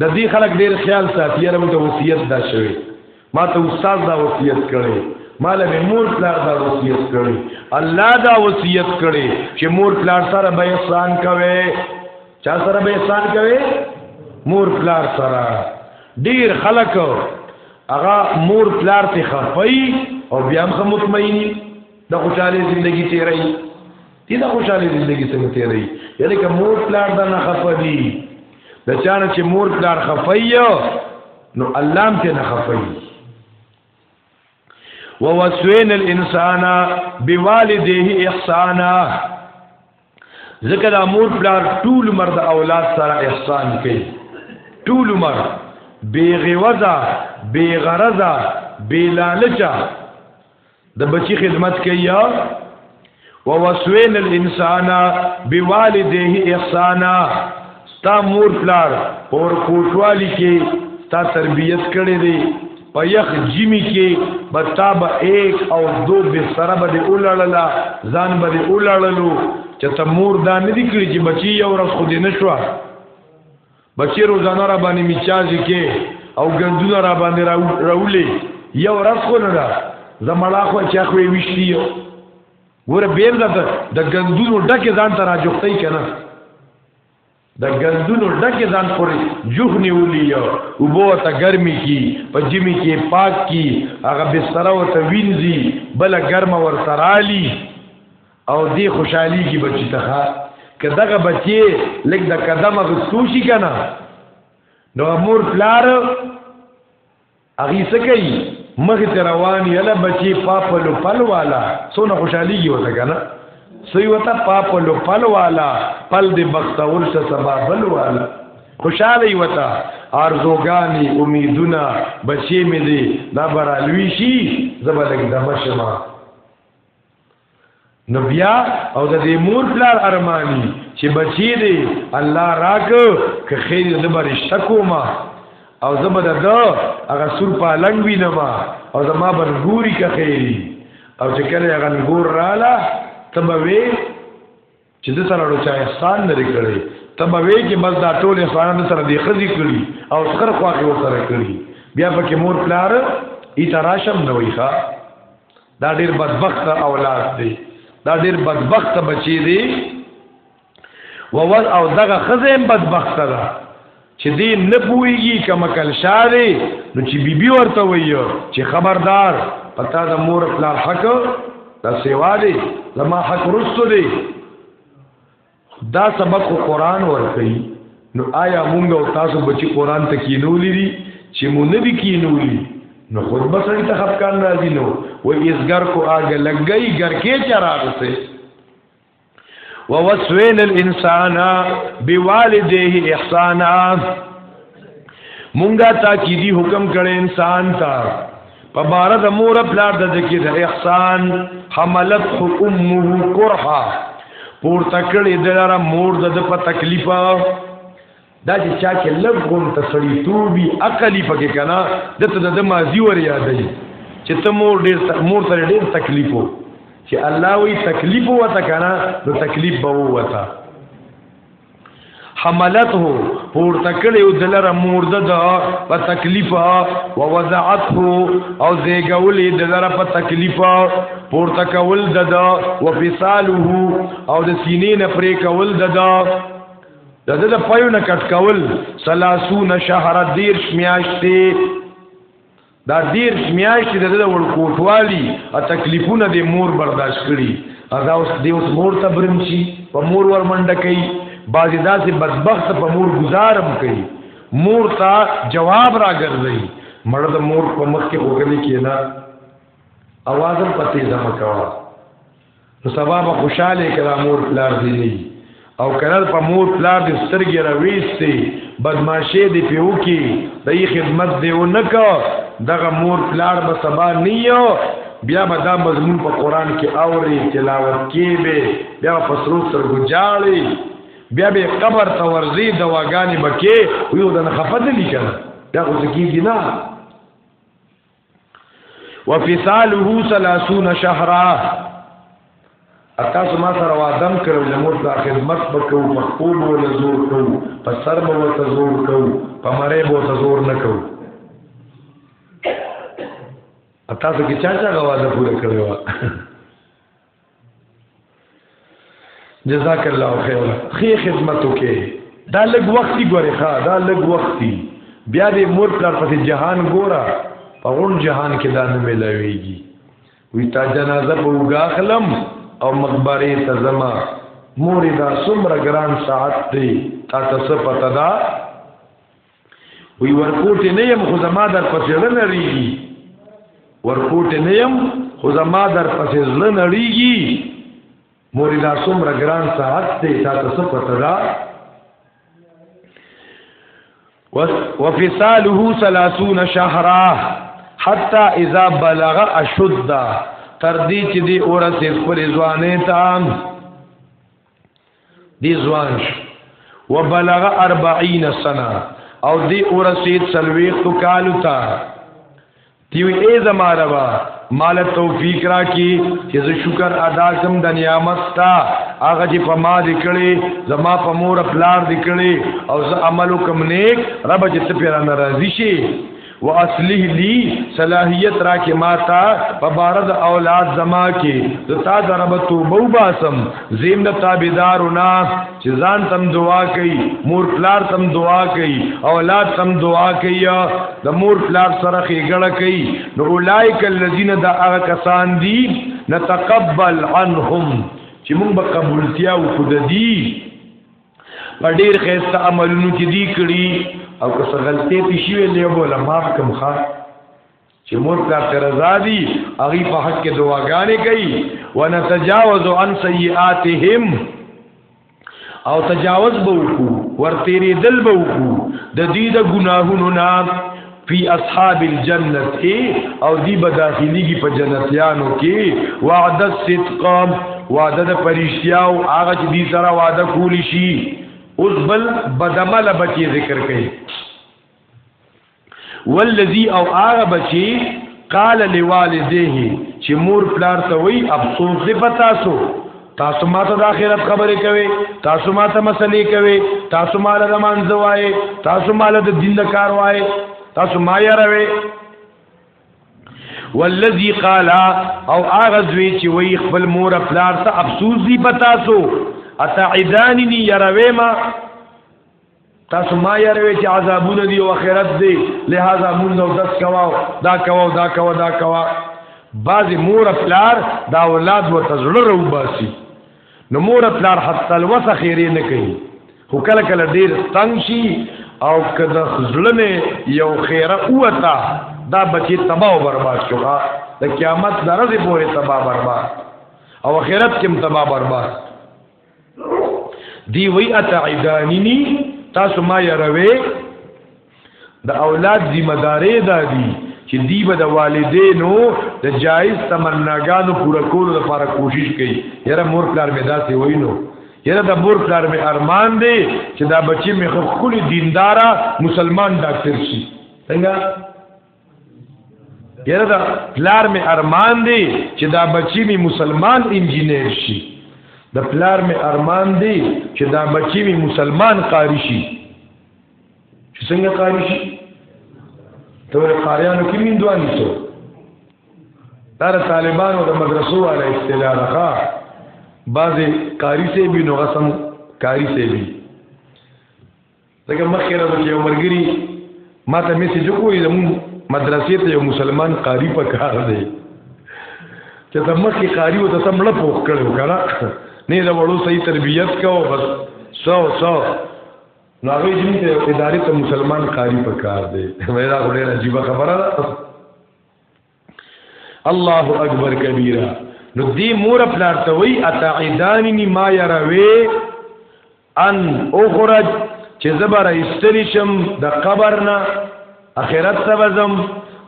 د دې خلک ډیر خیال ساتي یاره موږ وصیت دا شوی ما ته استاد دا وصیت کړي مال به مور پلار دا وصیت کړي الله دا وصیت کړي چې مور پلار سره به احسان کوي چا سره به احسان کوي مور پلار سره ډیر خلک هغه مور پلار ته خفای او بیا هم مطمئنی د خوشاله ژوندۍ تیرای دي دا خوشاله زندگی څنګه تیري یعنی که مور پلار دا نه خفدي د چانه چې مور پلار خفایو نو الله هم ته نه خفایي ووسوین الانسان بوالديه احسانا ذکر امور پلار ټول مرد اولاد سره احسان کوي ټول مرد بے غوزا بے غرزا بے لالچا د بچی خدمت کوي ووسوین الانسان بوالديه احسانا ستا مور پلار اور کوټوالی کې ستا تربیت کړي دي په یخ جمی کې بتاب 1 او 2 بستر باندې اولړلا ځان باندې اولړلو چې ته مور دا نه دي کړی چې بچي یو ورځ خو دې نشو بچی روزانه را باندې میچازي کې او ګندونه را باندې راولې یو ورځ خو نه ده زمړا خو چا خو ویشتي ور بیر ده د ګندونو ډکه ځان ته راجوختای کنه د ګندونو ډکه ځان پورې جوخ نیولې یو وبو ته ګرمي کی په جمی کې پاک کی هغه بستر او ته وینځي بل ګرمه ورته رالي او دی خوشحالی کی بچی تخا که دغه بچی لګ د قدم غستو شي کنه نو مور پلار اغي سکی مخ ته روان یله بچی پاپلو پل والا سونه خوشحالی کی وته کنه سوی وته پاپلو پل والا پل دی بختور څه سبب بل والا خوشاله وته ارزوګانی امیدونه بچی مې دی دا برالوی شي زبلګ دمشما نو بیا او د دې مور پلار ارمانی چې بچی دی الله راک که خیر د برشته کوما او زما د دا هغه سور پالنګ وینما او زما بنګوري که خیری او چې کله هغه نګور رااله تبوي چې د سره له چا احسان لري کړی ته به وی چې بس دا ټول احسان د سره دی خزي کړی او خر خواږه وسره کړی بیا پکې مور پلار ای تراشم نه وی ښا دا ډیر بدبخت اولاد دی دا ډیر بدبخت بچی دی وول او دغه خزه بدبخت ده چې دې نه پويږي کما کل شاري نو چې بيبي بی ورته وایو چې خبردار پتا د مور خپل حق دا سیوا دی زما حق رستو دی دا سبق قرآن ورکړي نو آیا مونږ او تاسو بچی قرآن ته کینولې دي چې مونږ نه دي کینولې نو خود به سړی ته خفقان راځي نو و ایزګر کو آګه لګي ګر کې چراغ سه ووسوین الانسان بوالدیه احسانا مونږه تاکیدی حکم کړي انسان ته په بار د مور پلار د ذکر د احسان حملت امه کرها پور تکړه دلاره مور د په تکلیفه دا چې چا کې لګون تسړیتوبي عقلی پکې کنا دته د ماضی ور یادې چې ته مور ډیر مور سره ډیر تکلیفو چې الله وی تکلیف وته کنا نو تکلیف به وته حملته پور تکل یو دلر مور د په تکلیف او وضعته او زیګولې دلر په تکلیف پور تکول د او فصاله او د سینې نه پرې کول د د دې د پایو نه کټ کول سلاسون شهر دیر میاشتې دا دیر میاشتې د دې وړ کوټوالي او تکلیفونه د مور برداشت کړي ادا اوس دی اوس مور ته برم شي په مور ور منډه کوي بعضې داسې بدبخت په مور گزارم کوي مور ته جواب را ګرځي مړ د مور په مخ کې وګړي کېنا اوازم پته زما کاوه نو سبا به خوشاله کړه مور پلار دی نه او کرل په مور پلار دی سترګې را وېستي بدمعشي دی پیو کې دای خدمت دی و نه کو دغه مور پلار به سبا نه یو بیا به دا مضمون په قران کې اوري تلاوت کې به بیا فسرو سر ګجاړي بیا به قبر ته ورځي دواګانې بکې یو د خفت لیکل دا خو ځکیږي نه وفصاله 30 شهرا تاسو ما سره وادم کړو چې موږ دا خدمت وکړو په خپل ول زور کوو په سر به وته زور کوو په مړې به وته زور نه کوو تاسو کې چا چا غواړي پوره کړو جزاک الله خیر خې خدمت وکې دا لګ وختي ګورې ښا دا لګ وختي بیا دې مور پلار پسې جهان ګورا په غون جهان کې دا نه ملاويږي وی تا جنازه په وګاخلم او مقبره ته زما مور دا څومره ګران ساعت دی تا ته څه پته ده وی ورکوټ نه يم خو زما در پسې زړه نړیږي ورکوټ نه يم خو زما در پسې زړه نړیږي موریدا څومره ګران ساعت دی تا ته څه پته ده وفصاله 30 شهرا حتا اذا بلغ اشد تر دې چې دی اورسه خپل ځوانې ته دی ځوان شو وبلغ 40 سنه او دی ورسید سلوی تو کالو تا دیو ای زما ربا مال توفیق را کی چې زه شکر ادا کوم د نعمت تا هغه چې په ما دې کړې زما په مور پلار دې کړې او زه عمل کوم نیک رب چې ته پیرا ناراضي شي واصله لی صلاحیت را کې ماتا په بارد اولاد زما کې د تا درب توبه وباسم زیم د تابعدارونه چې ځان تم دعا کوي مور پلار تم دعا کوي اولاد تم دعا کوي د مور پلار سره خېګړه کوي نو اولایک الذین دا هغه کسان دي نتقبل عنهم چې موږ به قبولتیا وکړو د دې په ډیر خسته عملونو کې دی کړی او که څه غلطي پېښې وي له بوله معاف کم ښه چې مور پلار ته رضا دي هغه په حق کې دعاګانې کوي ونتجاوز عن سیئاتهم او تجاوز به وکړو ورتېرې دل به وکړو د دې د ګناهونو نه فی اصحاب الجنت او دی بداخلی کی په جنتیانو کې وعد الصدق وعده د پرشتیا او هغه چې دی سره وعده کولی شي اوس بل بدعمل بچی ذکر کړي والذي او هغه بچی قال لوالديه چې مور پلار ته وای افسوس دې پتا سو تاسو ما ته د آخرت خبرې کوي تاسو ما ته مسلې کوي تاسو ما له مانځه وایي تاسو ما له د دین د کار وایي تاسو ما یاروي والذي قال او اغزوی چې وی خپل مور خپلار ته افسوس دی پتا سو اتعدانني يروي ما تاسو ما یاروي چې عذابونه دی او آخرت دی لہذا مونږ نو دس کواو دا کواو دا کوا دا کوا بعض مور پلار دا اولاد ورته زړه رو باسي نو مور پلار حتی الوسه خیره نه کوي هو کله کله ډیر تنگ شي او کله خزلنه یو خیره اوتا دا بچی تباہ و برباد شو د قیامت درځي پورې تباہ برباد او آخرت کې تباہ برباد دی وی اتعدانینی تاسو ما یروي د اولاد ذمہ دارې دادی چې دی به د والدینو د جایز تمناګانو پوره کولو لپاره کوشش کوي یره مور پلار مې داسې وینو یره د مور پلار مې ارمان دی چې دا بچی مې خو خولي دیندارا مسلمان ډاکټر شي څنګه یره دا پلار می ارمان دی چې دا بچی می مسلمان انجینر شي د پلار می ارمان دی چې دا بچی می مسلمان قاری شي چې څنګه قاری شي ته قاریانو کې مين دوه نيسو دا طالبانو د مدرسو علی اصطلاح راخه بعضی قاری سے بھی نو غسم قاری سے بھی دغه مخکې راځي چې عمرګری ما ته میسج کوی زمون مدرسې ته یو مسلمان قاری په کار دی چې ته مخکې قاری وته تم لپ وکړو کنه نه دا وړو صحیح تربیت کو بس سو سو نو هغه جن ته ادارې ته مسلمان قاری په کار دی مې دا غوډه عجیب خبره ده الله اکبر کبیره نو دی مور پلار ته وی اتعدانی ما یروي ان اخرج چې زبر استری شم د قبر نه اخرت ته وزم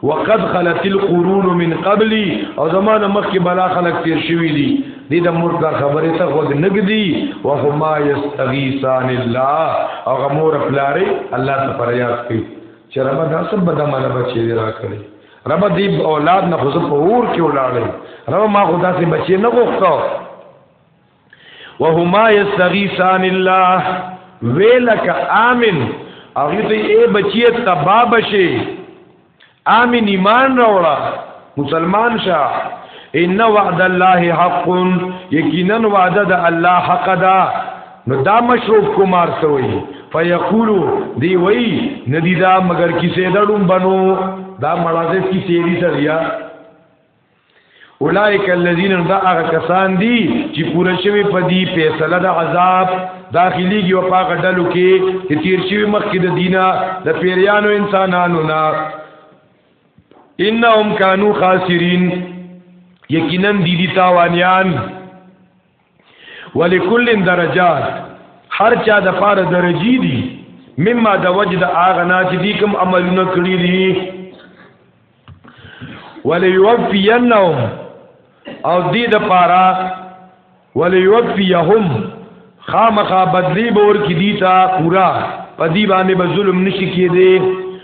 وقد خلت القرون من قبلي او زمانه مخکې بلا خلق تیر شوی دي دې د مور پلار خبره ته خود نګدي وهما یستغیثان الله او غمور پلاری الله ته فریاد کوي چې رب دا سب بدمنه بچی راکړي رب دی اولاد نه خو زه په اور کې ولاړم رب ما خدا سي بچي نه غوښتو وهما يستغيثان الله ويلك امن هغه ته اے بچي تباب شي امن ایمان راوړه مسلمان شه ان وعد الله حق یقینا وعده الله حق ده نو دا مشروب کمار سوئی فیقولو دی وئی ندی دا مگر کسی دلون بنو دا ملازف کی سیری سریا اولائک الذین دا اغا کسان دی چی پورا شوی پا دی پیسل دا عذاب داخلی گی وپا غدلو کی تی تیر شوی مخی دا دینا دا پیریانو انسانانو نا انہم کانو خاسرین یقینا دی دی تاوانیان ولکل درجات هر چا د پاره درجی دي مما د وجد اغنا چې دي کوم عملونه کړی دي وليوفينهم او دې د پاره وليوفيهم خامخا بدلی بور کی دیتا پورا پدی باندې به ظلم نشی کیدی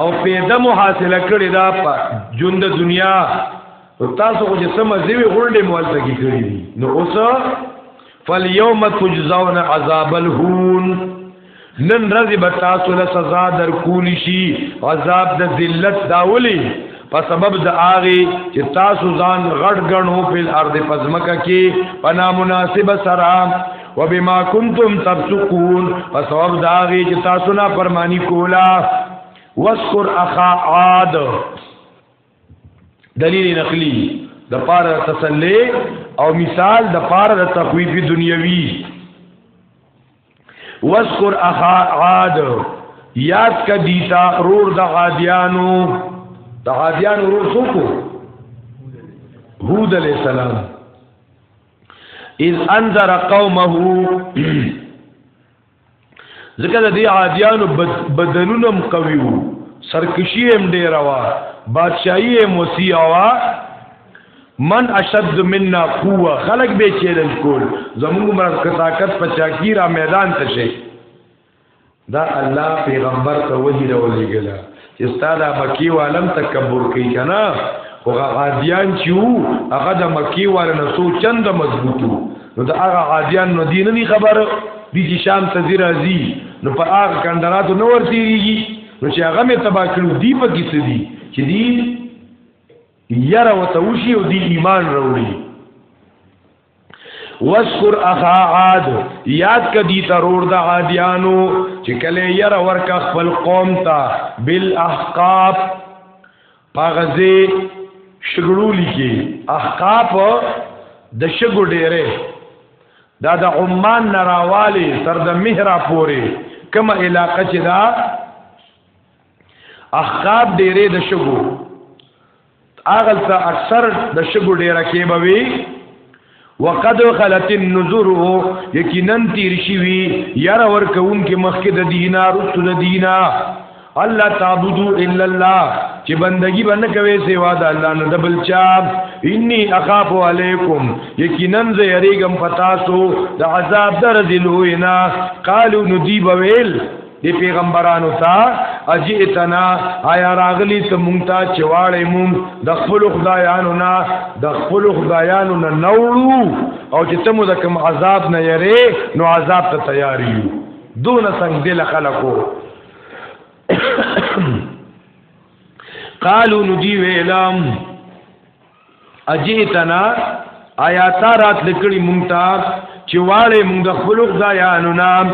او پیدا محاصله کړی دا په ژوند د دنیا تاسو خو چې سم زیوی غونډې موالته کې کړی دي نو اوس فالیوم تجزون عذاب الهون نن رضی به تاسو له سزا در کول شي عذاب د ذلت داولی په سبب د آغي چې تاسو ځان غړ غړو په ارض پزمکه کې پنا مناسب سره وبما كنتم تفسقون فسبب داغي چې تاسو نه پرمانی کولا واذكر اخا عاد دلیل نقلی د پاره تسلی او مثال د پاره د تخویف دنیوي واذكر اخا عاد یاد کا دیتا رور د عادیانو د عادیانو رور سوکو هود علیہ السلام اذ انذر قومه ځکه د دې عادیانو بدنونم قوي وو سرکشي هم ډیر وا بادشاہي هم وسیع وا من اشد منا قوه خلق به چیلنج کول زموږ مرز طاقت پچاکی را میدان ته شي دا الله پیغمبر ته وحی راولېګلا چې ستاده مکی عالم تکبر کوي کنه خو غادیان چې وو هغه د مکی واره نه سو چند مضبوطو نو دا هغه غادیان نو دین نه خبر دي چې شام ته زی راځي نو په هغه کندراتو نو ورتیږي نو چې هغه مې تبا کړو دی په کې سدي چې دی یره وتوشي او دی ایمان وروړي وذکر اخا عاد یاد کدی ترور د عادیانو چې کله ير ورک خپل قوم ته بالاحقاب پاغزه شګړو لیکي احقاب د شګو ډېره دا د عمان نراواله تر د مهرا پورې کومه علاقه چې دا احقاب ډېره د شګو اغل ته اکثر د شګو ډیره کې به وي وقد خلت النذر یقینا تیر شي وي یار ور کوم کې مخکې د دینا رسو د دینا الله تعبدو الا الله چې بندگی باندې کوي سوا د الله نه دبل چا انی اخاف علیکم یقینا زه یریګم پتاسو د عذاب درځلوینا قالو ندی بویل دی پیغمبرانو تا اجئتنا آیا راغلی ته مونږ ته چواړې مونږ د خپل خدایانو نه د خپل خدایانو نه نوړو او چې ته مو د کوم عذاب نه یری نو عذاب ته تیار یو دون څنګه دل خلکو قالو ندی ویلم اجیتنا آیا تا رات لکړي مونږ ته چې واړې مونږ د خپل خدایانو نام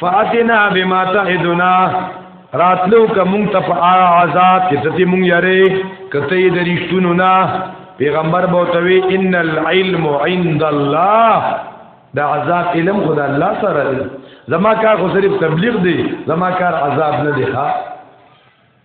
فاتنا بما تعدنا راتلو که مونږ ته په عذاب کې ته مونږ یاري کته یې درښتونو نه پیغمبر بوتوي ان العلم عند الله دا عذاب علم خدا الله سره دی زما کار خو صرف تبلیغ دی زما کار عذاب نه دی ها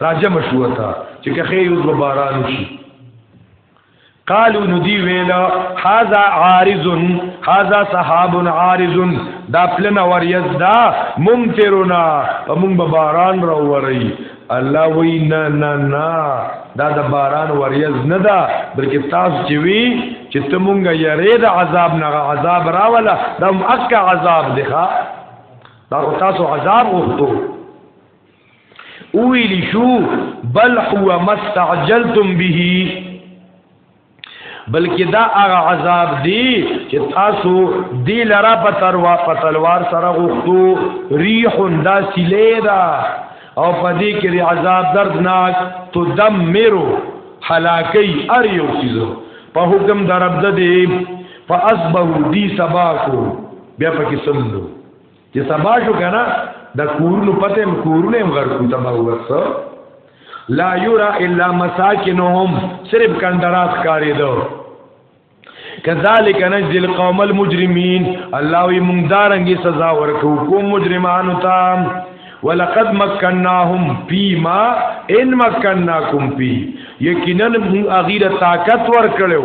راجه مشو تا چې که خیر یوز باران شي قالو ندی ویلا هاذا عارض هاذا صحاب عارض دا پلن وریز دا ممترنا ومن باران را وری الله وی نه نه نه دا د باران وریز نه دا بلکې تاسو چې وی چې تمونګه یری د عذاب نه عذاب راولا دا هم اکه عذاب دی ښا دا تاسو عذاب وختو اویلی شو بل هو مستعجلتم به بلکې دا هغه عذاب دی چې تاسو دی لرا په تروا په تلوار سره غوښتو ریح دا سیلې دا او په دې کې عذاب دردناک تو دم میرو حلاکی ار یو چیزو په حکم درب ده دی فاصبحوا دی سبا کو بیا پکې سمدو چې سبا شو کنه د کورونو پته م کورونه هم غر کو تبا ورسو لا یرا الا مساکنهم صرف کندرات کاری دو کذالک نجزی القوم المجرمین الله وی مونږ دارنګي سزا ورکو کوم مجرمانو ته ولقد مکناهم فيما ان مکناکم فی یقینا مونږ اغیره طاقت ورکړو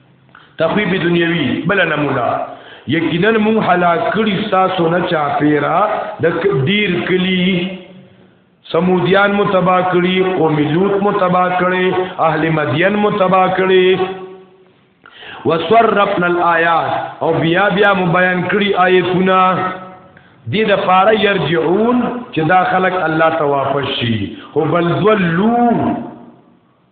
تخویب دنیوی بل نمونه یقینا مون هلاک کړي تاسو نه چا پیرا د ډیر کلی سمودیان مو تبا کړي قوم لوط مو تبا کړي اهل مدین مو تبا کړي وسرفنا الآیات او بیا بیا مو بیان کړي آیتونه دې د پاره يرجعون چې دا خلک الله ته واپس شي او بل ذلوا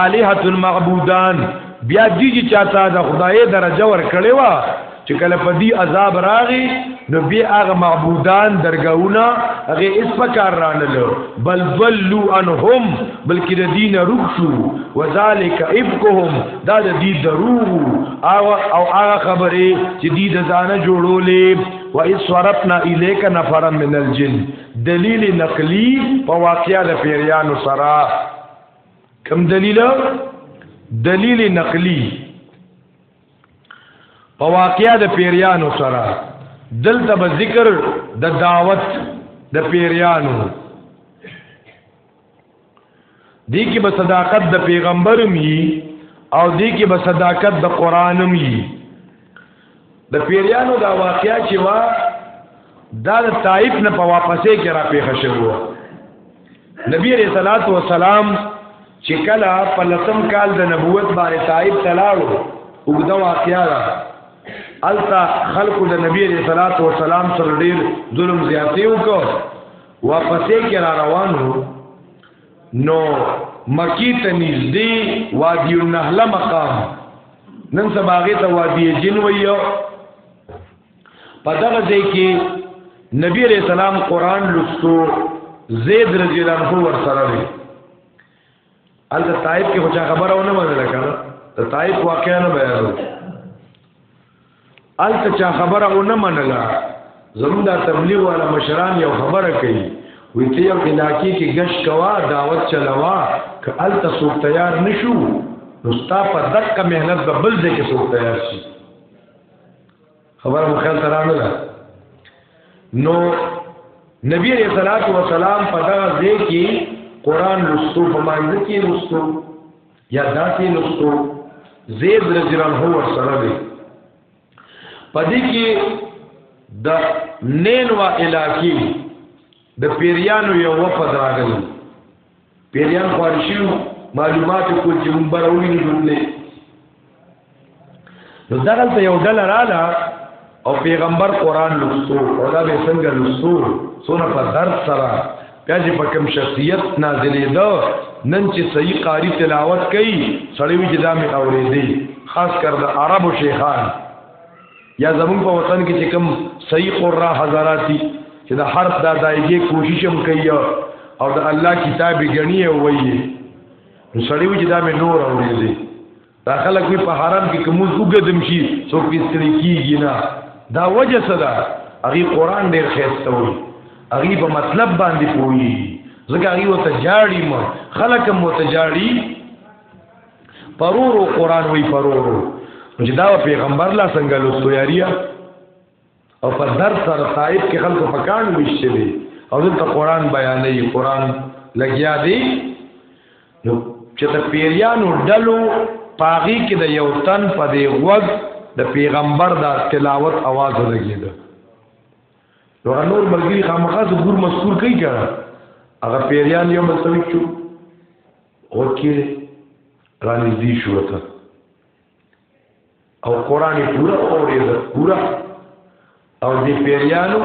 الہۃ المعبودان بیا دی چې چاته د خدای درجه ور کړې و چې کله په دې عذاب راغی نو بیا هغه معبودان درګاونه هغه اس په کار رانلو بل ولو انهم بلکې د دین رخصو وذالک افکهم دا د دې دروغ او او هغه خبره چې دې د ځانه جوړولې و اسرفنا الیک نفرا من الجن دلیل نقلی په واقعیا د پیریانو سره کوم دلیل دلیل نقلی په واقعیا د پیریانو سره دلته به ذکر د دعوت د پیریانو دی کې به صداقت د پیغمبر می او دی کې به صداقت د قران می د پیریانو دا واقعیا چې وا دا د طائف نه په واپسې کې را پیښه شوه نبی رسول الله والسلام چې کله په لسم کال د نبوت باندې طائف تلاړو وګدا واقعیا ده التا خلق د نبی رسول الله والسلام سره ډیر ظلم زیاتې وکړ واپسې کې را روانو نو مکی ته نږدې وادي النهله مقام نن سبا هغه ته وادي جن ویو په دغه ځای کې نبی رسول الله قران لوستو زید رضی الله عنه ور سره ال د طائف کې خو چا خبره ونه منله کنه د طائف واقعا نه بیانو ال ته چا خبره ونه منله زموږ د تبلیغ والا مشران یو خبره کوي وی ته یو علاقې کې گش کوا دعوت چلاوا که ال ته څوک تیار نشو نو ستا په دقه مهنت به بل ځای کې څوک تیار شي خبره مو خیال ترانه ده نو نبی علیہ الصلوۃ والسلام په دغه ځای کې قران لوستو په مانځ کې لوستو یا داسې لوستو زید رضی الله عنه ور سره دی پدې کې د نینوا علاقې د پیریانو یو وفد راغلی پیریان خوارشیو معلومات کو چې مونږ براوی نه جوړلې نو دغل ته یو ډل رااله او پیغمبر قران لوستو او دا به څنګه لوستو سونه په درد سره بیا چې په کوم شخصیت نازلې ده نن چې صحیح قاری تلاوت کوي سړی وی چې دا مې اورېدي خاص کر د عربو شیخان یا زمون په وطن کې چې کوم صحیح قرا حضرات دي چې د حرف د ادایګي کوشش هم کوي او د الله کتاب غنی او وایي نو سړی و چې دا مې نور اورېږي دا خلک وي په حرام کې کوم وګدم شي څوک یې ستړي کیږي نه دا وجه څه ده هغه قران ډېر خسته وي هغه په مطلب باندې پوي ځکه هغه وته جاړي مو خلک مو ته جاړي پرورو قران وی پرورو چې دا پیغمبر لا څنګه لوستو یاریا او په در سره طائف کې خلکو په کان ویشته دي او دلته قران بیانې قران لګیا دی نو چې د پیریانو ډلو پاغي کې د یو تن په دی وګ د پیغمبر د تلاوت आवाज لګیدا نو نور بلګي خامخا زګور مذکور کوي کړه هغه پیریان یو مسوي چوک ورکه رانږدې شو ته او قران پورا اورید پورا او دې پیریانو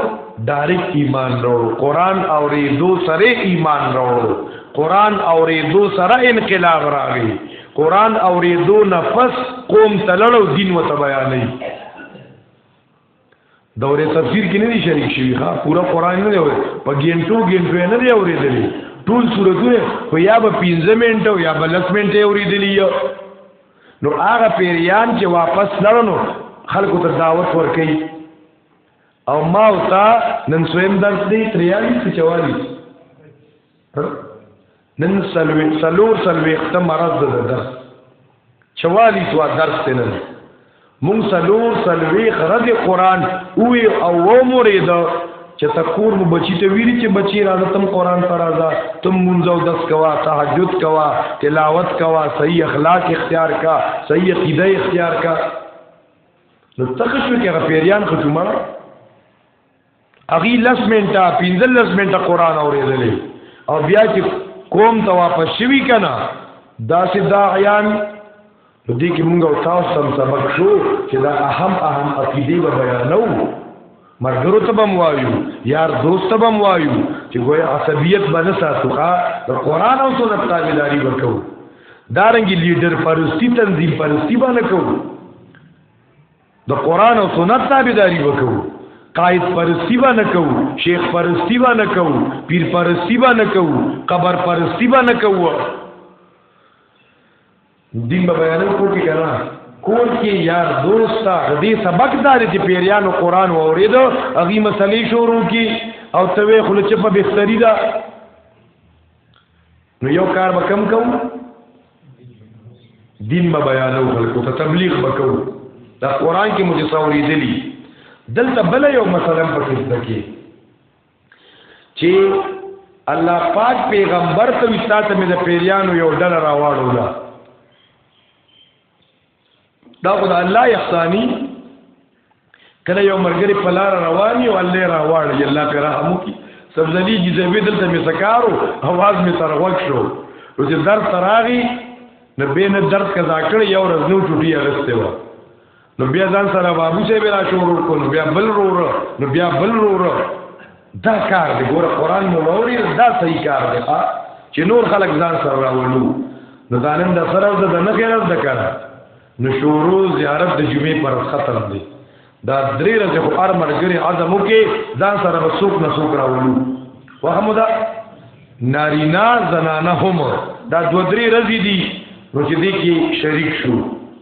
ډایرک ایمان وروړو قران اوریدو سره ایمان وروړو قران اوریدو سره انقلاب راغی قران اوریدو نفس قوم تللو دین وته بیانې دورې تفسیر کې نه دي شریک شوی ښا پورا قران نه دی اوري په ګینټو ګینټو نه دی اورېدلی ټول سورته خو یا به 15 منټو یا به 10 منټه اورېدلی نو هغه پیریان چې واپس لړنو خلکو ته دعوت ورکړي او ما او تا نن سویم درس دی 43 44 نن سلوی سلور سلوی ختم مرض ده درس چوالی تو درس ته نه مون سلور سلوی خرج قران او او عمره ده چې تکور مو بچی ته ویری چې بچی راځه تم قران ته راځه تم منځو دس کوا تهجد کوا تلاوت کوا صحیح اخلاق اختیار کا صحیح عقیده اختیار کا نو تخشو کې غفیریان خجومه اغي لس منټه 15 منټه قران اوریدل او بیا چې قوم ته واپس شوی کنه دا سي داعیان دې کې موږ او تاسو سم سبق شو چې دا اهم اهم عقیده به بیانو مرګرو ته بم وایو یار دوست ته بم وایو چې ګویا عصبیت باندې ساتو ښا د قران او سنت تابعداري وکړو دارنګي لیډر پرستی تنظیم پرستی باندې کوو د قران او سنت تابعداري وکړو قائد پرستی با نکو شیخ پرستی با نکو پیر پرستی با نکو قبر پرستی با نکو دین به بیان کو کې کنه کور کې یار دوست غدي سبق دار چې پیریانو قران وورید اغي مسلې شروع کی او توې خلچ په بستری دا نو یو کار به کم کوو دین به بیانو خلکو ته تبلیغ وکړو دا قران کې مو تصورې دي دلته بل یو مثلا پکې ځکه چې الله پاک پیغمبر ته وساته مې د پیریانو یو ډله راوړو دا خو د الله احساني کله یو مرګري په لار رواني او الله را واړي الله پر رحم وکي سبزلي جزوی دلته می سکارو आवाज می ترغوک شو نو چې در تراغي نو به نه درد کزا کړ یو ورځ نو چټي اغسته و نو بیا ځان سره بابو سه بلا شروع کو نو بیا بل رو نو بیا بل رو دا کار دی ګوره قران مو لوري دا صحیح کار دی چې نور خلک ځان سره راوړو نو ظالم د سره او د نه غیرت د کار نو شورو زیارت د جمعې پر ختم دی دا درې ورځې خو ار مرګري عزم وکي ځان سره وسوک نه سوک راوړو وهمدا نارینا زنانه هم دا دو درې ورځې دي نو چې دې کې شریک شو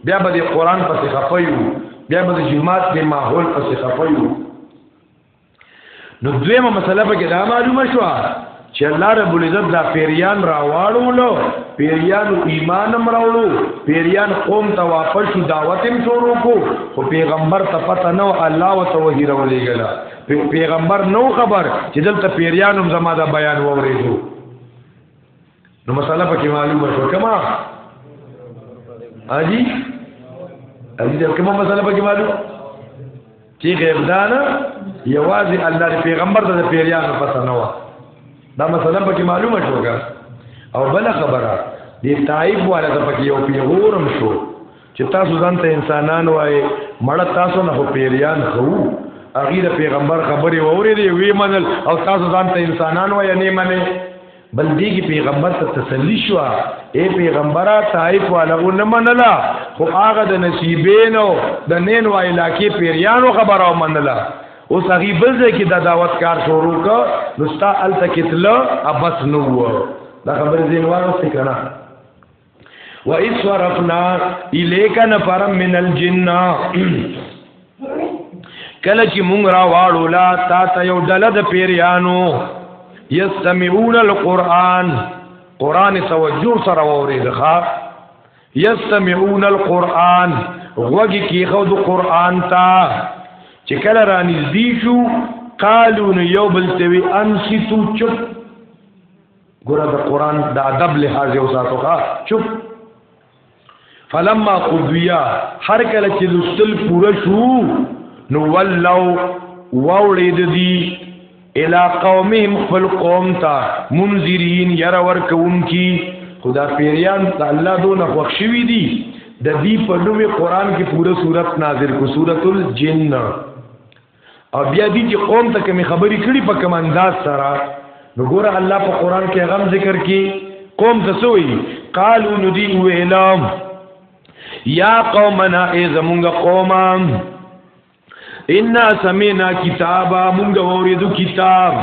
بیا به قرآن پسې خفایو بیا به جمعات په ماحول پسې خفایو نو دویمه مسله به کې دا معلومه شو چې الله رب العزت دا پیریان راواړولو پیریان ایمان هم راوړو پیریان قوم ته واپس شو دعوت هم شروع کو خو پیغمبر ته پته نو الله وتوهی راولېګلا پیغمبر نو خبر چې دلته پیریان هم زما دا بیان وورېدو نو مساله پکې معلومه شو کما اجي اجي دا کومه مساله پکې معلومه چې غیب دانا یوازې الله د پیغمبر د پیریانو پته نه و دا مسله پکې معلومه شوګه او بل خبره دی تایب والا د پکې یو پیغورم شو چې تاسو ځان ته انسانان وای مړ تاسو نه پیریان خو اغه د پیغمبر خبره ووري دی وی منل او تاسو ځان ته انسانان وای نه منل بل دیږي پیغمبر ته تسلی شو اے پیغمبره طائف والا نه منلا خو هغه د نصیبینو د نین و علاقې پیریانو خبره منلا او سغي بل ځای کې د دعوت کار شروع ک نو ستا ال تکتل ابس نو دا خبره زینوارو څخه و اس ورفنا الیک نفر من الجن کله چې مونږ را واړو لا تا ته یو ډله د پیریانو یستمعون القرآن قرآن توجه سره وورید ښا یستمعون القرآن وګی کی خو د قرآن تا چې کله را نږدې شو قالو نو یو بل ته وی انسیتو چپ ګوره د قران د ادب لحاظ یو ساتو ښا چوپ فلما قضیا هر کله چې لستل پوره شو نو ولو واولید دی الى قومهم خپل قوم ته منذرین ير ور کوم کی خدا پیریان ته الله دونه خوښوي دي د دې په نوې قران کې پوره صورت نازل کو سورۃ الجن او بیا دي چې قوم ته کوم خبرې کړي په کوم انداز سره نو ګوره الله په قران کې غم ذکر کی قوم ته سوې قالو ندی ویلام یا قومنا ای زمونږ قومه ان سمینا کتابا مونږ اوریدو کتاب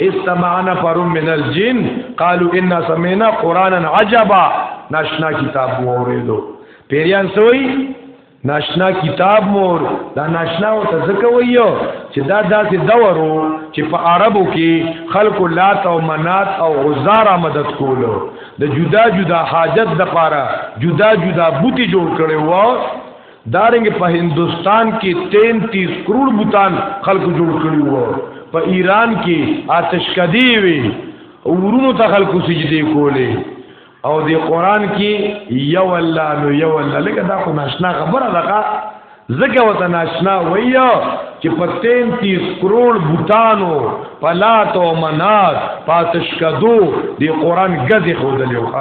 استمع نفر من الجن قالوا ان سمعنا قرانا عجبا ناشنا کتاب مو اوریدو پیریان سوئی ناشنا کتاب مور دا ناشنا او تزکه ویو چې دا داسې دورو چې په عربو کې خلکو لات او منات او عزارا مدد کولو د جدا جدا حاجت د پاره جدا جدا بوتي جوړ کړي وو دارنګ په هندستان کې 33 کروڑ بوتان خلکو جوړ کړی وو په ایران کې آتش کدی وی ورونو ته خلکو سجدي کولې او د قران کې یو الله نو یو الله لکه دا خو ناشنا خبره ده زکه وته ناشنا ویا چې په 33 کروڑ بوتانو پلات او منات پاتش کدو د قران غزي خودلې